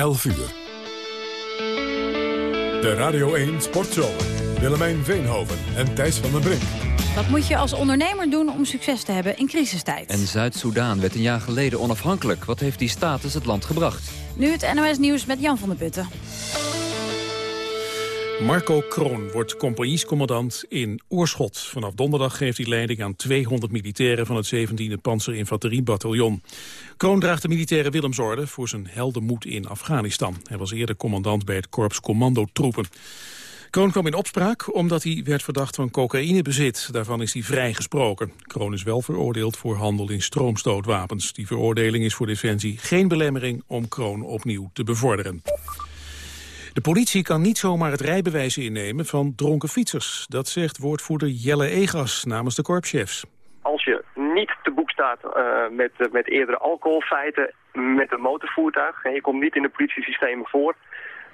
11 uur. De Radio 1 Sportzomer. Willemijn Veenhoven en Thijs van den Brink. Wat moet je als ondernemer doen om succes te hebben in crisistijd? En Zuid-Soedan werd een jaar geleden onafhankelijk. Wat heeft die status het land gebracht? Nu het NOS Nieuws met Jan van der Putten. Marco Kroon wordt compagniescommandant in Oorschot. Vanaf donderdag geeft hij leiding aan 200 militairen van het 17e Panzerinfanteriebataljon. Kroon draagt de militaire Willemsorde voor zijn heldenmoed in Afghanistan. Hij was eerder commandant bij het korps commandotroepen. Kroon kwam in opspraak omdat hij werd verdacht van cocaïnebezit. Daarvan is hij vrijgesproken. Kroon is wel veroordeeld voor handel in stroomstootwapens. Die veroordeling is voor Defensie geen belemmering om Kroon opnieuw te bevorderen. De politie kan niet zomaar het rijbewijs innemen van dronken fietsers. Dat zegt woordvoerder Jelle Egas namens de korpschefs. Als je niet te boek staat uh, met, uh, met eerdere alcoholfeiten met een motorvoertuig... en je komt niet in de politiesystemen voor...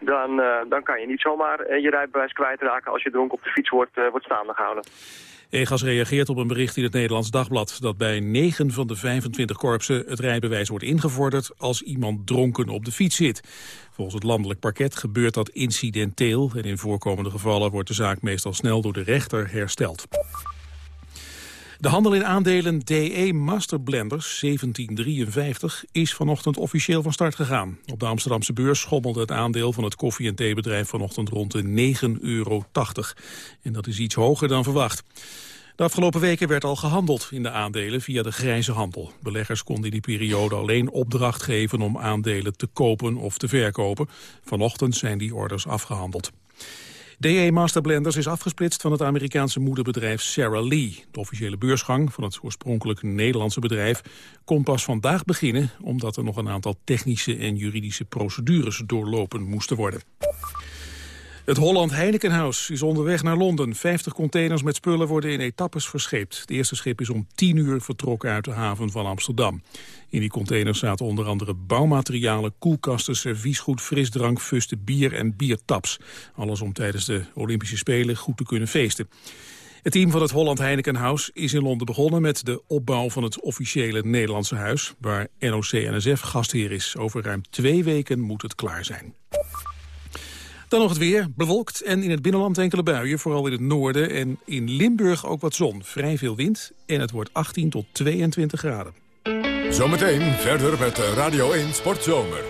dan, uh, dan kan je niet zomaar je rijbewijs kwijtraken als je dronken op de fiets wordt, wordt staande gehouden. EGAS reageert op een bericht in het Nederlands Dagblad... dat bij 9 van de 25 korpsen het rijbewijs wordt ingevorderd... als iemand dronken op de fiets zit. Volgens het landelijk parket gebeurt dat incidenteel... en in voorkomende gevallen wordt de zaak meestal snel door de rechter hersteld. De handel in aandelen DE Master Blenders 1753 is vanochtend officieel van start gegaan. Op de Amsterdamse beurs schommelde het aandeel van het koffie- en theebedrijf vanochtend rond de 9,80 euro. En dat is iets hoger dan verwacht. De afgelopen weken werd al gehandeld in de aandelen via de grijze handel. Beleggers konden in die periode alleen opdracht geven om aandelen te kopen of te verkopen. Vanochtend zijn die orders afgehandeld. DE Master Blenders is afgesplitst van het Amerikaanse moederbedrijf Sarah Lee. De officiële beursgang van het oorspronkelijk Nederlandse bedrijf kon pas vandaag beginnen... omdat er nog een aantal technische en juridische procedures doorlopen moesten worden. Het Holland Heinekenhuis is onderweg naar Londen. 50 containers met spullen worden in etappes verscheept. Het eerste schip is om 10 uur vertrokken uit de haven van Amsterdam. In die containers zaten onder andere bouwmaterialen, koelkasten, serviesgoed, frisdrank, fusten, bier en biertaps. Alles om tijdens de Olympische Spelen goed te kunnen feesten. Het team van het Holland Heinekenhuis is in Londen begonnen met de opbouw van het officiële Nederlandse huis, waar NOC-NSF gastheer is. Over ruim twee weken moet het klaar zijn. Dan nog het weer, bewolkt en in het binnenland enkele buien, vooral in het noorden. En in Limburg ook wat zon, vrij veel wind en het wordt 18 tot 22 graden. Zometeen verder met Radio 1 Sportzomer.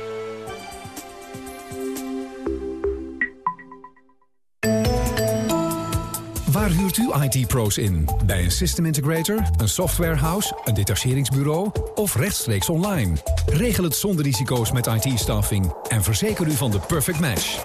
Waar huurt u IT-pro's in? Bij een system integrator, een softwarehouse, een detacheringsbureau of rechtstreeks online? Regel het zonder risico's met IT-staffing en verzeker u van de perfect match.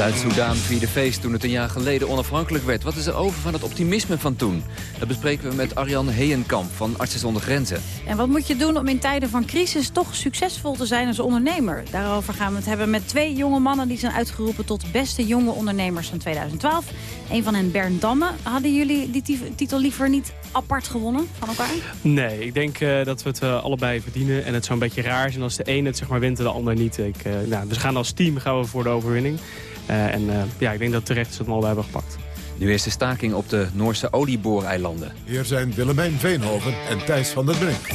Zuid-Soedan vierde feest toen het een jaar geleden onafhankelijk werd. Wat is er over van het optimisme van toen? Dat bespreken we met Arjan Heenkamp van Artsen zonder Grenzen. En wat moet je doen om in tijden van crisis toch succesvol te zijn als ondernemer? Daarover gaan we het hebben met twee jonge mannen die zijn uitgeroepen tot beste jonge ondernemers van 2012. Een van hen Bernd Damme. Hadden jullie die titel liever niet apart gewonnen van elkaar? Nee, ik denk uh, dat we het uh, allebei verdienen. En het zou een beetje raar zijn als de een het zeg maar, wint en de ander niet. Ik, uh, nou, we gaan als team gaan we voor de overwinning. En ja, ik denk dat terecht we het al hebben gepakt. Nu is de staking op de Noorse oliebooreilanden. Hier zijn Willemijn Veenhoven en Thijs van der Brink.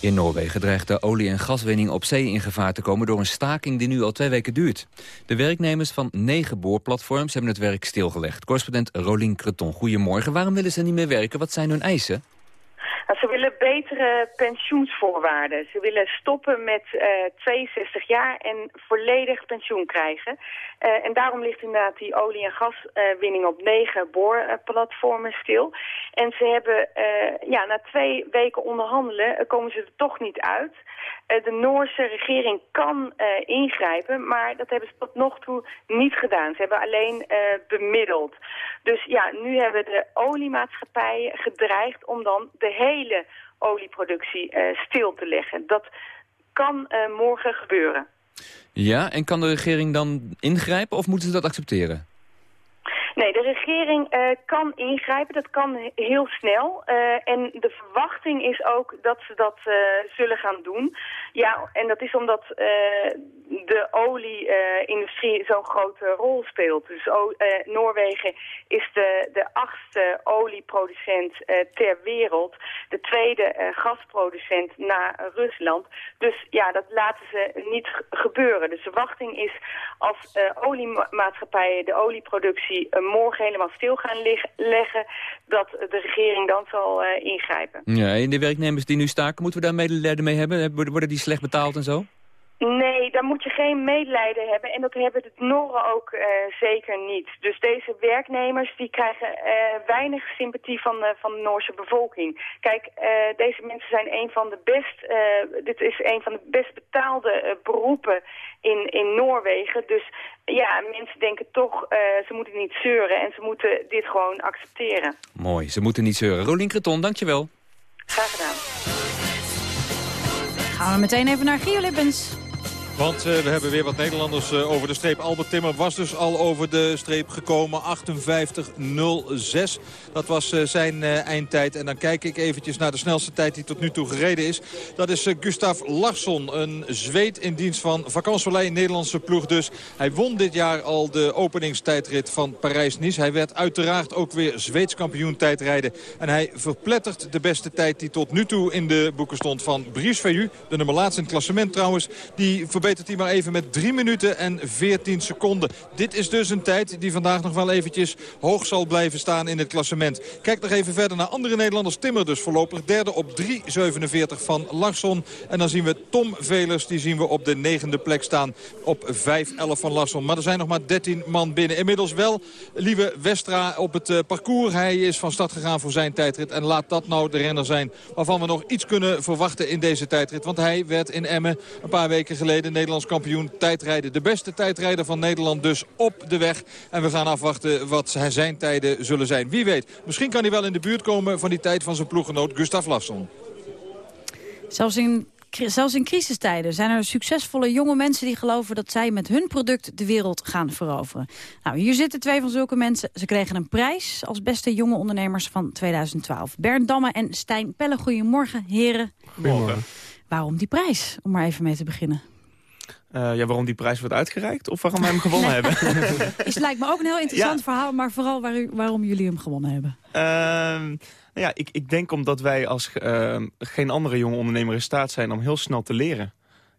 In Noorwegen dreigt de olie- en gaswinning op zee in gevaar te komen... door een staking die nu al twee weken duurt. De werknemers van negen boorplatforms hebben het werk stilgelegd. Correspondent Rolien Creton, goedemorgen. Waarom willen ze niet meer werken? Wat zijn hun eisen? Ze willen betere pensioensvoorwaarden. Ze willen stoppen met uh, 62 jaar en volledig pensioen krijgen. Uh, en daarom ligt inderdaad die olie- en gaswinning op negen boorplatformen stil. En ze hebben, ja, na twee weken onderhandelen komen ze er toch niet uit. de Noorse regering kan ingrijpen, maar dat hebben ze tot nog toe niet gedaan. Ze hebben alleen bemiddeld. Dus ja, nu hebben de oliemaatschappijen gedreigd om dan de hele olieproductie uh, stil te leggen. Dat kan morgen gebeuren. Ja, en kan de regering dan ingrijpen of moeten ze dat accepteren? Nee, de regering uh, kan ingrijpen. Dat kan heel snel. Uh, en de verwachting is ook dat ze dat uh, zullen gaan doen. Ja, en dat is omdat de olieindustrie zo'n grote rol speelt. Dus Noorwegen is de, de achtste olieproducent ter wereld. De tweede gasproducent na Rusland. Dus ja, dat laten ze niet gebeuren. De verwachting is als oliemaatschappijen de olieproductie morgen helemaal stil gaan leggen... dat de regering dan zal uh, ingrijpen. Ja, en de werknemers die nu staken, moeten we daar medelijden mee hebben? Worden die slecht betaald en zo? Nee, daar moet je geen medelijden hebben. En dat hebben de Noren ook uh, zeker niet. Dus deze werknemers die krijgen uh, weinig sympathie van de, van de Noorse bevolking. Kijk, uh, deze mensen zijn een van de best, dit is een van de best betaalde beroepen in, in Noorwegen. Dus ja, mensen denken toch, ze moeten niet zeuren en ze moeten dit gewoon accepteren. Mooi, ze moeten niet zeuren. Rolien Kreton, dankjewel. Graag gedaan. Gaan we meteen even naar Gio Lippens. Want uh, we hebben weer wat Nederlanders uh, over de streep. Albert Timmer was dus al over de streep gekomen. 58.06. Dat was uh, zijn eindtijd. En dan kijk ik eventjes naar de snelste tijd die tot nu toe gereden is. Dat is Gustav Larsson. Een zweet in dienst van Vakansolei, Nederlandse ploeg dus. Hij won dit jaar al de openingstijdrit van Parijs-Nice. Hij werd uiteraard ook weer Zweeds kampioen tijdrijden. En hij verplettert de beste tijd die tot nu toe in de boeken stond van Brice Veillu. De nummer laatste in het klassement trouwens. Die verbetert verbetert hij maar even met 3 minuten en 14 seconden. Dit is dus een tijd die vandaag nog wel eventjes hoog zal blijven staan in het klassement. Kijk nog even verder naar andere Nederlanders. Timmer dus voorlopig derde op 3.47 van Larsson. En dan zien we Tom Velers, die zien we op de negende plek staan op 5.11 van Larsson. Maar er zijn nog maar 13 man binnen. Inmiddels wel Lieve Westra op het uh, parcours. Hij is van start gegaan voor zijn tijdrit. En laat dat nou de renner zijn waarvan we nog iets kunnen verwachten in deze tijdrit. Want hij werd in Emmen een paar weken geleden Nederlands kampioen tijdrijden. De beste tijdrijder van Nederland dus op de weg. En we gaan afwachten wat zijn tijden zullen zijn. Wie weet, misschien kan hij wel in de buurt komen van die tijd van zijn ploeggenoot Gustav Lasson. Zelfs in Zelfs in crisistijden zijn er succesvolle jonge mensen die geloven dat zij met hun product de wereld gaan veroveren. Nou, hier zitten twee van zulke mensen. Ze kregen een prijs als beste jonge ondernemers van 2012. Bernd Damme en Stijn Pelle, goedemorgen heren. Goedemorgen. Waarom die prijs? Om maar even mee te beginnen. Uh, ja, waarom die prijs wordt uitgereikt of waarom wij hem gewonnen hebben? Het lijkt me ook een heel interessant verhaal, maar vooral waar u, waarom jullie hem gewonnen hebben. Uh, ja, ik, ik denk omdat wij als uh, geen andere jonge ondernemer in staat zijn om heel snel te leren.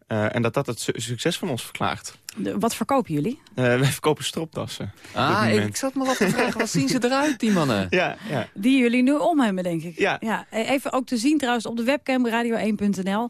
Uh, en dat dat het succes van ons verklaart. De, wat verkopen jullie? wij verkopen stropdassen. Ah, ik, ik, zat me wat te vragen. Wat zien ze eruit, die mannen? Ja, ja. Die jullie nu om hebben, denk ik. Ja. ja. Even ook te zien trouwens op de webcam radio1.nl.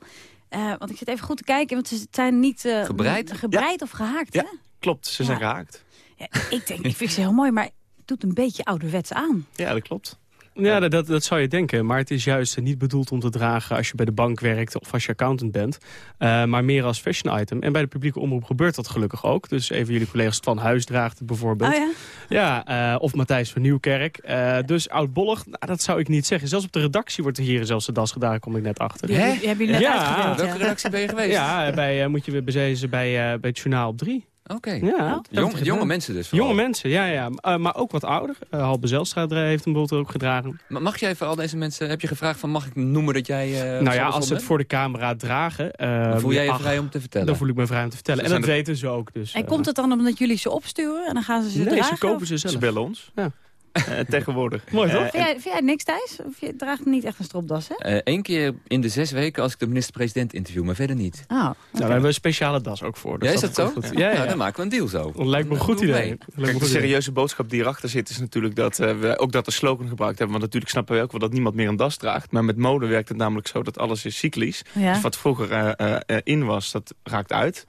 Uh, want ik zit even goed te kijken, want ze zijn niet uh, gebreid, gebreid of gehaakt. Ja, hè? klopt. Ze zijn gehaakt. Ja, ik denk, ik vind ze heel mooi, maar het doet een beetje ouderwets aan. Ja, dat klopt. Ja, dat, dat zou je denken. Maar het is juist niet bedoeld om te dragen als je bij de bank werkt of als je accountant bent. Uh, maar meer als fashion item. En bij de publieke omroep gebeurt dat gelukkig ook. Dus even jullie collega's Van Huis draagt het bijvoorbeeld. Oh ja? Ja, uh, of Matthijs van Nieuwkerk. Uh, dus oudbollig, nou, dat zou ik niet zeggen. Zelfs op de redactie wordt er hier zelfs de das gedaan, kom ik net achter. Die, Heb je net ja, welke redactie ben je geweest? Ja, bij, moet je bezezen bij, bij het journaal op 3. Oké. Ja, Jong, jonge mensen dus vooral. Jonge mensen, ja, ja. Uh, maar ook wat ouder. Uh, Halbe Zelstra heeft een boel ook gedragen. Maar mag jij voor al deze mensen, heb je gevraagd van mag ik noemen dat jij... Uh, nou ja, als ze het voor de camera dragen... voel jij je vrij om te vertellen? Dan voel ik me vrij om te vertellen. en dat weten ze ook. Dus, en komt het dan omdat jullie ze opsturen en dan gaan ze ze nee, dragen? Nee, ze kopen ze zelf. Ze bellen ons. Ja. Uh, tegenwoordig. Mooi toch? Uh, vind, jij, vind jij niks Thijs? Of je draagt niet echt een stropdas, hè? Eén uh, keer in de zes weken als ik de minister-president interview, maar verder niet. Oh, okay. nou, daar hebben we een speciale das ook voor. Dus ja, is dat, zo? Ja, ja, ja. Nou, dan maken we een deal zo. Dat lijkt me een goed idee. Kijk, de serieuze boodschap die erachter zit is natuurlijk dat we ook dat de slogan gebruikt hebben. Want natuurlijk snappen we ook wel dat niemand meer een das draagt. Maar met mode werkt het namelijk zo dat alles is cyclisch. Ja. Dus wat vroeger in was, dat raakt uit.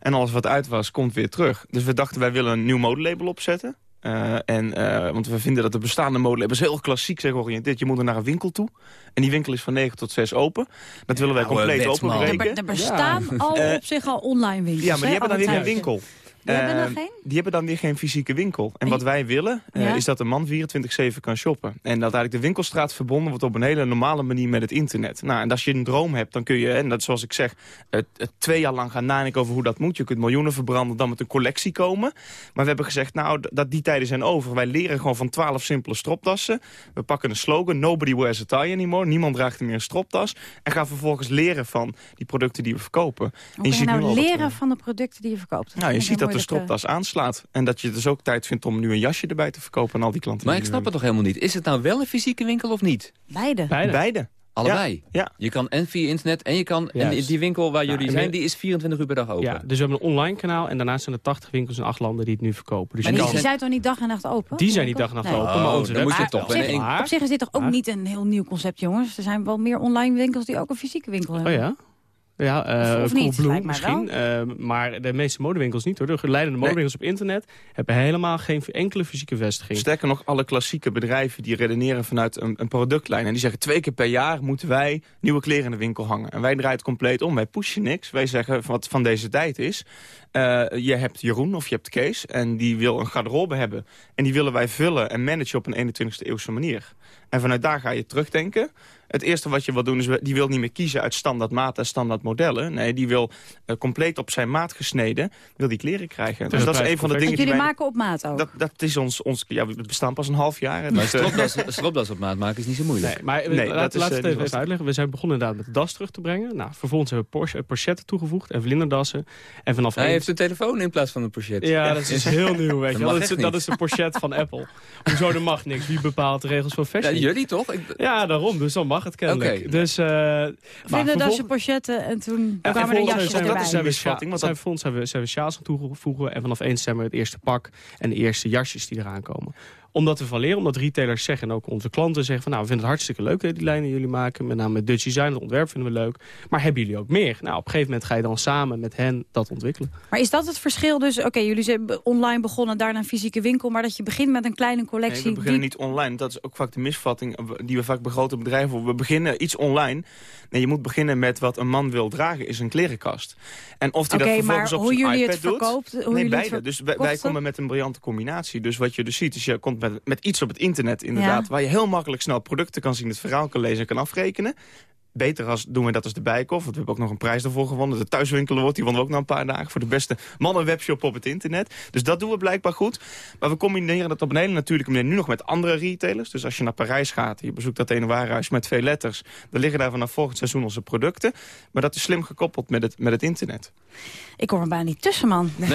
En alles wat uit was, komt weer terug. Dus we dachten, wij willen een nieuw modelabel opzetten. Uh, en, uh, want we vinden dat de bestaande modelabels heel klassiek zijn georiënteerd. Je moet er naar een winkel toe. En die winkel is van 9 tot 6 open. Dat willen wij compleet openbreken. Er, er bestaan ja. al uh, op zich al online winkels. Ja, maar die hebben dan weer een winkel. Die hebben Ehm, geen? Die hebben dan weer geen fysieke winkel. En wat wij willen, eh, Ja? is dat een man 24-7 kan shoppen. En dat eigenlijk de winkelstraat verbonden wordt op een hele normale manier met het internet. Nou, en als je een droom hebt, dan kun je, en dat zoals ik zeg, het, het twee jaar lang gaan nadenken over hoe dat moet. Je kunt miljoenen verbranden, dan met een collectie komen. Maar we hebben gezegd, nou, dat die tijden zijn over. Wij leren gewoon van 12 simpele stropdassen. We pakken een slogan, nobody wears a tie anymore. Niemand draagt meer een stropdas. En gaan vervolgens leren van die producten die we verkopen. En Hoe kan je ziet nu nou leren eh, van de producten die je verkoopt? nou, je ziet dat de stropdas aanslaat. En dat je dus ook tijd vindt om nu een jasje erbij te verkopen aan al die klanten. Maar die ik snap het toch helemaal niet. Is het nou wel een fysieke winkel of niet? Beide. Beide. Allebei? Ja. Je kan en via internet en je kan... En Juist. die winkel waar jullie en zijn, die is 24 uur per dag open. Ja, dus we hebben een online kanaal en daarnaast zijn er 80 winkels in acht landen die het nu verkopen. Dus Maar je die, kan... die zijn toch niet dag en nacht open? Die zijn niet dag en nacht Nee. open, maar Oh, onze dan moet je toch één- Maar- Op zich is dit toch ook Maar- niet een heel nieuw concept, jongens? Er zijn wel meer online winkels die ook een fysieke winkel hebben. Oh ja? Ja, eh Of- of niet, Coolblue misschien. eh, maar de meeste modewinkels niet hoor. De leidende modewinkels op internet hebben helemaal geen enkele fysieke vestiging. Sterker nog, alle klassieke bedrijven die redeneren vanuit een, een productlijn. En die zeggen twee keer per jaar moeten wij nieuwe kleren in de winkel hangen. En wij draaien het compleet om. Wij pushen niks. Wij zeggen wat van deze tijd is. eh, je hebt Jeroen of je hebt Kees. En die wil een garderobe hebben. En die willen wij vullen en managen op een 21ste eeuwse manier. En vanuit daar ga je terugdenken. Het eerste wat je wil doen is, die wil niet meer kiezen uit standaard maat en standaard modellen. Nee, die wil eh, compleet op zijn maat gesneden, wil die kleren krijgen. Dus dat is een van de dingen Want die jullie wij... maken op maat ook. Dat, dat is ons, ons ja, we bestaan pas een half jaar. Maar dus, eh, stropdas, stropdas op maat maken is niet zo moeilijk. Nee, maar Nee, nee, dat laat, is, laat eh, het even, lastig. uitleggen. We zijn begonnen inderdaad met de das terug te brengen. Nou, vervolgens hebben we Porsche, pochetten toegevoegd en vlinderdassen. En vanaf Hij heeft een telefoon in plaats van een pochet. Ja, dat is dus heel nieuw, weet je Dat is, dat is de pochet van Apple. Hoezo, er mag niks. Wie bepaalt de regels van Ja, fashion? jullie toch? Ik, Ja, daarom. Dus dan mag het kennelijk. Oké. Dus, eh maar Vinden dat vervol- je pochetten en toen en kwamen er jasjes zijn we- dat is misvatting, sja- want zijn dat- we- zijn we, zijn we sjaals gaan toevoegen. En vanaf 1 december het eerste pak en de eerste jasjes die eraan komen. Omdat we van leren, omdat retailers zeggen... en ook onze klanten zeggen van... nou, we vinden het hartstikke leuk, hè, die lijnen die jullie maken. Met name Dutch Design, het ontwerp vinden we leuk. Maar hebben jullie ook meer? Nou, op een gegeven moment ga je dan samen met hen dat ontwikkelen. Maar is dat het verschil dus? Oké, jullie zijn online begonnen, daarna een fysieke winkel... maar dat je begint met een kleine Nee, collectie... we beginnen die- niet online. Dat is ook vaak de misvatting eh, die we vaak bij grote bedrijven hebben. We beginnen iets online. Nee, je moet beginnen met wat een man wil dragen, is een klerenkast. En of hij Oké, dat vervolgens maar op hoe zijn jullie iPad het doet... verkoopt, hoe nee, jullie het beide. Dus wij, wij komen met een briljante combinatie. Dus wat je dus ziet, is je komt met, met iets op het internet inderdaad... waar je heel makkelijk snel producten kan zien, het verhaal kan lezen en kan afrekenen. Beter als doen we dat als de Bijkoff. Want we hebben ook nog een prijs daarvoor gewonnen. De thuiswinkel wordt, die wonnen we ook na een paar dagen... voor de beste mannenwebshop op het internet. Dus dat doen we blijkbaar goed. Maar we combineren dat op een hele natuurlijke manier nu nog met andere retailers. Dus als je naar Parijs gaat, je bezoekt dat ene warenhuis met veel letters... dan liggen daar vanaf volgend seizoen onze producten. Maar dat is slim gekoppeld met het, met het internet. Ik kom er bijna niet tussen, man. nee,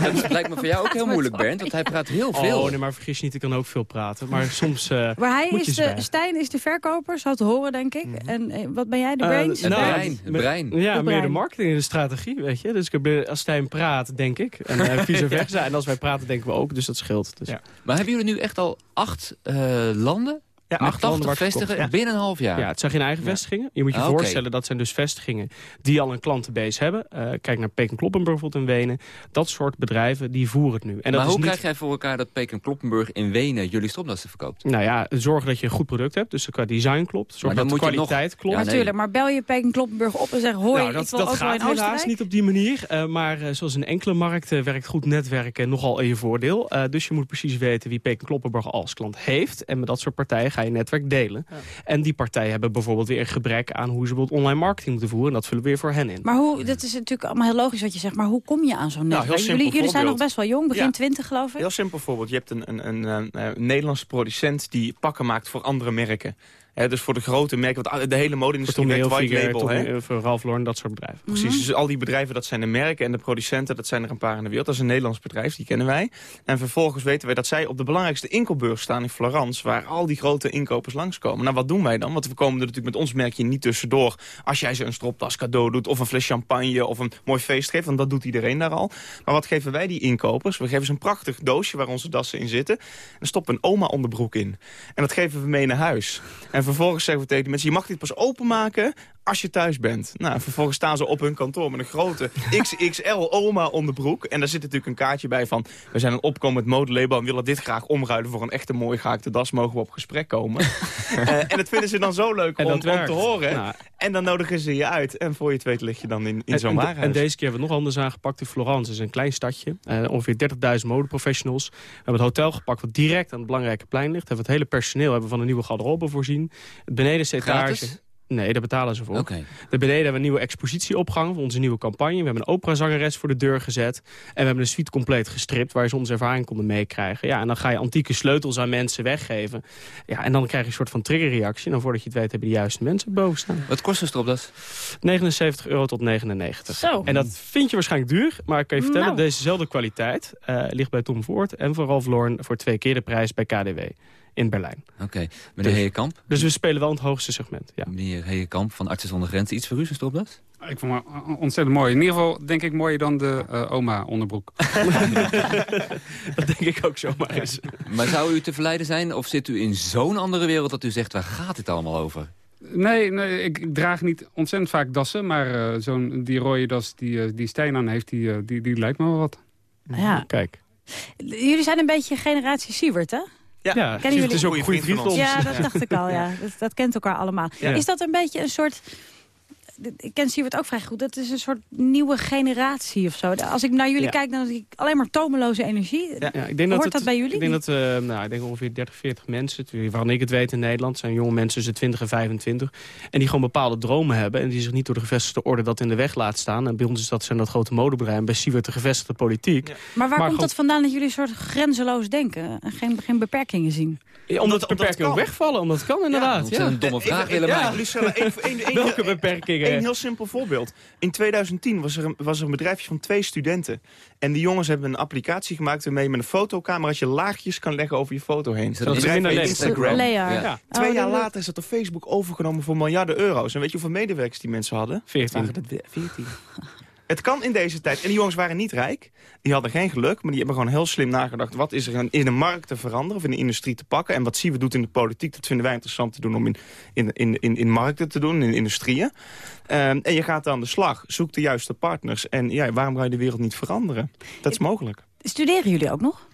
dat, dat lijkt me voor jou ook heel moeilijk, Bernd. Want hij praat heel veel. Oh, nee, maar vergis je niet, ik kan ook veel praten. Maar soms eh, Maar hij moet is je de. Stijn is de verkoper, zo te horen, denk ik. En eh, wat ben jij, de Eh, brains? Het nou, brein, het brein. Ja, Het meer de marketing en de strategie, weet je. Dus ik heb, als Stijn praat, denk ik. En eh, vice versa. En als wij praten, denken we ook. Dus dat scheelt. Dus. Ja. Maar hebben jullie nu echt al acht eh, landen? Ja, met acht landen 80 waar het vestigen verkocht. binnen een half jaar? Ja, het zijn geen eigen Ja. vestigingen. Je moet je Ah, voorstellen, dat zijn dus vestigingen die al een klantenbase hebben. Eh, kijk naar Peek Kloppenburg bijvoorbeeld in Wenen. Dat soort bedrijven, die voeren het nu. En dat maar is hoe niet... krijg jij voor elkaar dat Peek Kloppenburg in Wenen jullie stropdassen verkoopt? Nou ja, zorg dat je een goed product hebt. Dus qua design klopt. Zorg dat de nog- kwaliteit klopt. Ja, nee. Natuurlijk, maar bel je Peking Kloppenburg op en zeg... hoi, nou, dat, ik wil dat ook wel in gaat helaas niet op die manier. eh, maar eh, zoals in enkele markten werkt goed netwerken nogal in je voordeel. Eh, dus je moet precies weten wie Peking Kloppenburg als klant heeft. En met dat soort partijen ga je netwerk delen. En die partijen hebben bijvoorbeeld weer een gebrek aan hoe ze bijvoorbeeld online marketing moeten voeren. En dat vullen we weer voor hen in. Maar hoe, dat is natuurlijk allemaal heel logisch wat je zegt, maar hoe kom je aan zo'n Nou, netwerk? jullie, jullie zijn nog best wel jong, begin Ja. 20 geloof ik. Heel simpel voorbeeld. Je hebt een, een, een, een, een Nederlandse producent die pakken maakt voor andere merken. Hè, dus voor de grote merken, want de hele mode-industrie werkt white label. Hè? voor Ralph Lauren, dat soort bedrijven. Precies, dus al die bedrijven, dat zijn de merken en de producenten, dat zijn er een paar in de wereld. Dat is een Nederlands bedrijf, die kennen wij. En vervolgens weten wij dat zij op de belangrijkste inkoopbeurs staan in Florence, waar al die grote inkopers langskomen. Nou, wat doen wij dan? Want we komen er natuurlijk met ons merkje niet tussendoor. Als jij ze een stropdas cadeau doet, of een fles champagne, of een mooi feest geeft, want dat doet iedereen daar al. Maar wat geven wij die inkopers? We geven ze een prachtig doosje waar onze dassen in zitten. En stoppen een oma onderbroek in. En dat geven we mee naar huis. En vervolgens zeggen we tegen die mensen, je mag dit pas openmaken als je thuis bent. Nou, vervolgens staan ze op hun kantoor met een grote XXL oma onderbroek. En daar zit natuurlijk een kaartje bij van... we zijn een opkomend modelabel en willen dit graag omruilen... voor een echte mooi gehaakte das. Mogen we op gesprek komen? Eh, en dat vinden ze dan zo leuk om, om, te horen. Nou. En dan nodigen ze je uit. En voor je het weet lig je dan in, in zo'n. En deze keer hebben we nog anders aangepakt. In Florence is een klein stadje. Uh, ongeveer 30.000 modeprofessionals. We hebben het hotel gepakt wat direct aan het belangrijke plein ligt. We hebben het hele personeel hebben van een nieuwe garderobe voorzien. Het benedensetage... Nee, daar betalen ze voor. Okay. De beneden hebben we een nieuwe expositie opgehangen voor onze nieuwe campagne. We hebben een operazangeres voor de deur gezet. En we hebben een suite compleet gestript waar ze onze ervaring konden meekrijgen. Ja, en dan ga je antieke sleutels aan mensen weggeven. Ja, en dan krijg je een soort van triggerreactie. En dan voordat je het weet hebben de juiste mensen boven staan. Wat kost een stropdas? 79 euro tot 99. Zo. En dat vind je waarschijnlijk duur. Maar ik kan je vertellen, nou. dezezelfde kwaliteit uh, ligt bij Tom Ford en voor Ralph Lauren voor twee keer de prijs bij KDW in Berlijn. Oké. Okay. Meneer dus, Heekamp? Dus we spelen wel in het hoogste segment, ja. Meneer Heekamp van Artsen zonder Grenzen. Iets voor u, stropdas? Ik vond het ontzettend mooi. In ieder geval denk ik mooier dan de uh, oma-onderbroek. dat denk ik ook zomaar eens. Maar zou u te verleiden zijn of zit u in zo'n andere wereld... dat u zegt, waar gaat dit allemaal over? Nee, nee ik, ik, draag niet ontzettend vaak dassen. Maar uh, zo'n die rode das die, uh, die Stijn aan heeft, die, die, die lijkt me wel wat. Ja. Kijk. Jullie zijn een beetje generatie Siewert, hè? Ja, ja Kennen jullie? is ook een goede vriend van ons. Ja, dat dacht ik al. Ja. Dat, dat kent elkaar allemaal. Ja. Is dat een beetje een soort ik ken Siewert ook vrij goed. Dat is een soort nieuwe generatie of zo. Als ik naar jullie kijk, dan zie ik alleen maar tomeloze energie. Ja, ja, ik denk Hoort dat, dat bij jullie? Ik denk dat uh, nou, ik denk ongeveer 30, 40 mensen, waarvan ik het weet in Nederland, zijn jonge mensen tussen 20 en 25. En die gewoon bepaalde dromen hebben. En die zich niet door de gevestigde orde dat in de weg laat staan. En bij ons is dat, zijn dat grote modebedrijven. Bij Siewert de gevestigde politiek. Maar waar komt dat vandaan dat jullie een soort grenzeloos denken? En geen, geen beperkingen zien? Ja, omdat, de beperkingen ook wegvallen, omdat het kan inderdaad. Ja, dat is een domme vraag, Willemijn. Welke beperkingen? Een heel simpel voorbeeld. In 2010 was er, een, was er een bedrijfje van twee studenten. En die jongens hebben een applicatie gemaakt... waarmee je met een fotocameraatje laagjes kan leggen over je foto heen. Dat, dat is minder Instagram. Ja. Twee jaar later is dat op Facebook overgenomen voor miljarden euro's. En weet je hoeveel medewerkers die mensen hadden? 14. 14. Het kan in deze tijd. En die jongens waren niet rijk. Die hadden geen geluk. Maar die hebben gewoon heel slim nagedacht. Wat is er in de markt te veranderen? Of in de industrie te pakken? En wat zien we doet in de politiek? Dat vinden wij interessant te doen om in, in, in, in, in markten te doen. In industrieën. Um, en je gaat aan de slag. Zoek de juiste partners. En ja, waarom ga je de wereld niet veranderen? Dat is mogelijk. Studeren jullie ook nog?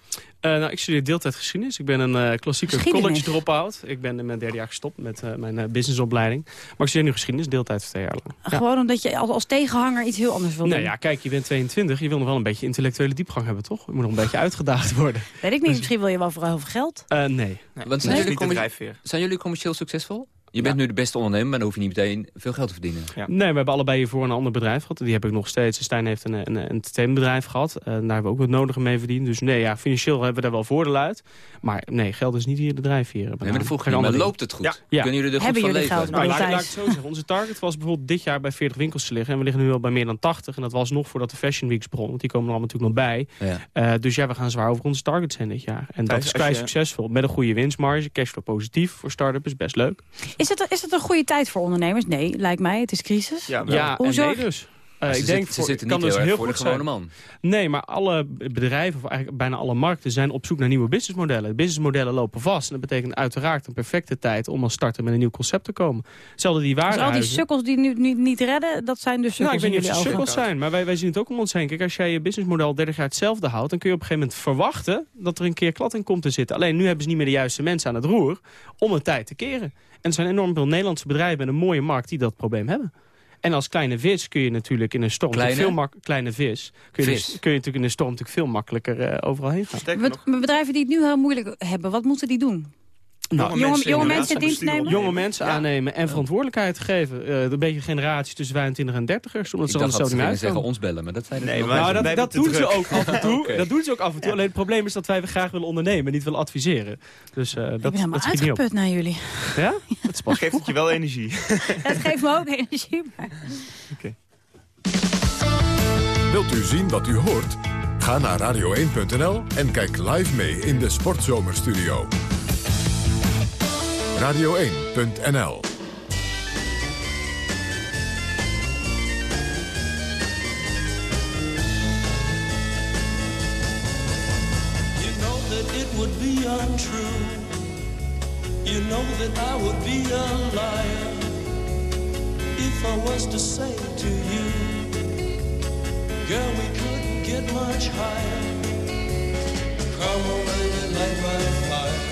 Uh, nou, ik studeer deeltijd geschiedenis. Ik ben een uh, klassieke college drop-out. Ik ben in mijn derde jaar gestopt met uh, mijn businessopleiding. Maar ik studeer nu geschiedenis, deeltijd voor twee jaar lang. Gewoon omdat je als, als, tegenhanger iets heel anders wil doen? Nou ja, kijk, je bent 22. Je wil nog wel een beetje intellectuele diepgang hebben, toch? Je moet nog een beetje uitgedaagd worden. Weet ik niet. Dus... Misschien wil je wel vooral over geld? nee. nee. Want zijn, jullie zijn jullie commerciëel succesvol? Je bent nu de beste ondernemer, maar dan hoef je niet meteen veel geld te verdienen. Ja. Nee, we hebben allebei hiervoor een ander bedrijf gehad. Die heb ik nog steeds. Stijn heeft een, een, een entertainmentbedrijf gehad. Uh, daar hebben we ook het nodige mee verdiend. Dus nee, ja, financieel hebben we daar wel voordeel uit. Maar nee, geld is niet hier de drijfveer. Nee, maar de vroeg maar loopt het goed? Ja. Kunnen jullie er goed van leven? Nou, laat, laat ik zo zeggen. Onze target was bijvoorbeeld dit jaar bij 40 winkels te liggen. En we liggen nu al bij meer dan 80. En dat was nog voordat de Fashion Weeks begon. Want die komen er allemaal natuurlijk nog bij. Ja. Uh, dus ja, we gaan zwaar over onze targets heen dit jaar. En dat is vrij succesvol. Met een goede winstmarge. Cashflow positief voor start-up is best leuk. Is het, is het een goede tijd voor ondernemers? Nee, lijkt mij. Het is crisis. Ja, ja Hoezo? nee dus. Uh, ik denk, ze zitten niet kan dus heel, voor de gewone man. Nee, maar alle bedrijven, of eigenlijk bijna alle markten... zijn op zoek naar nieuwe businessmodellen. De businessmodellen lopen vast. En dat betekent uiteraard een perfecte tijd... om als starter met een nieuw concept te komen. Hetzelfde die waarde. Dus al die sukkels die nu niet, niet redden, dat zijn dus sukkels Nou, ik weet niet of ze sukkels zijn, maar wij, wij zien het ook om ons heen. Kijk, als jij je businessmodel 30 jaar hetzelfde houdt... dan kun je op een gegeven moment verwachten... dat er een keer klad in komt te zitten. Alleen nu hebben ze niet meer de juiste mensen aan het roer... om een tijd te keren. En er zijn enorm veel Nederlandse bedrijven met een mooie markt die dat probleem hebben. En als kleine vis kun je natuurlijk in een storm... Kleine, veel kleine vis, kun je, dus- kun je natuurlijk in een storm natuurlijk veel makkelijker uh, overal heen gaan. Bedrijven die het nu heel moeilijk hebben, wat moeten die doen? Nou, jonge, mensen, jonge mensen dienst nemen? Jonge mensen aannemen en verantwoordelijkheid geven. Uh, een beetje generatie tussen 25 en 30ers. Omdat ze anders zo niet zeggen ons bellen, maar dat zijn nee, maar nou, dat, dat doen ze ook af en toe. Dat doen ze ook af en toe. Alleen het probleem is dat wij graag willen ondernemen, niet willen adviseren. Dus uh, dat, Ik ben helemaal uitgeput naar jullie. Ja? Het geeft het je wel energie. het geeft me ook energie. Maar... Okay. Wilt u zien wat u hoort? Ga naar radio1.nl en kijk live mee in de Sportzomerstudio radio1.nl would be untrue. You know that I would be a liar if if I was to say to you, girl, we couldn't get much higher. Come on, baby, light my fire.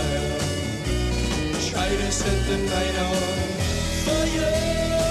To set the night on fire.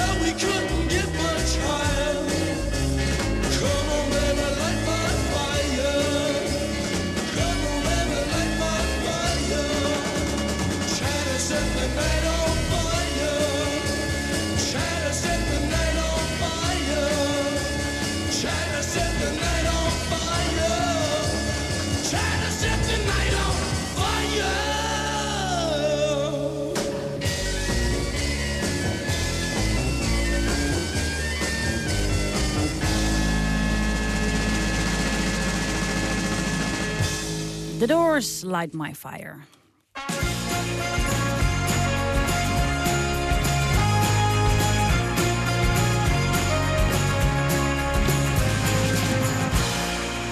Yeah, we could. The Doors, Light My Fire.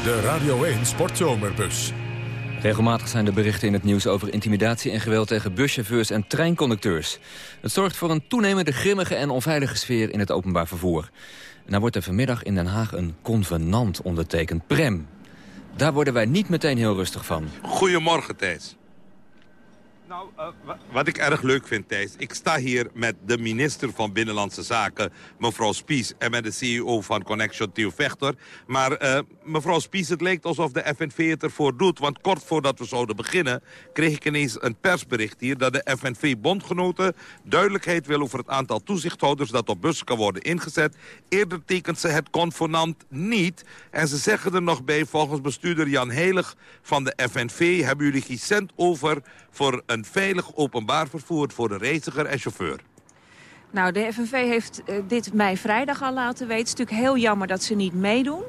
De Radio 1 Sportzomerbus. Regelmatig zijn er berichten in het nieuws over intimidatie en geweld tegen buschauffeurs en treinconducteurs. Het zorgt voor een toenemende grimmige en onveilige sfeer in het openbaar vervoer. En daar wordt er vanmiddag in Den Haag een convenant ondertekend. Prem, daar worden wij niet meteen heel rustig van. Goedemorgen, Thijs. Nou, eh, wa- wat ik erg leuk vind, Thijs... ik sta hier met de minister van Binnenlandse Zaken, mevrouw Spies... en met de CEO van Connection, Theo Vechter. Maar eh, mevrouw Spies, het lijkt alsof de FNV het ervoor doet... want kort voordat we zouden beginnen... kreeg ik ineens een persbericht hier... dat de FNV-bondgenoten duidelijkheid wil over het aantal toezichthouders... dat op bussen kan worden ingezet. Eerder tekent ze het convenant niet. En ze zeggen er nog bij, volgens bestuurder Jan Heilig van de FNV... hebben jullie geen cent over voor een veilig openbaar vervoer... voor de reiziger en chauffeur. Nou, de FNV heeft eh, dit mij vrijdag al laten weten. Het is natuurlijk heel jammer dat ze niet meedoen.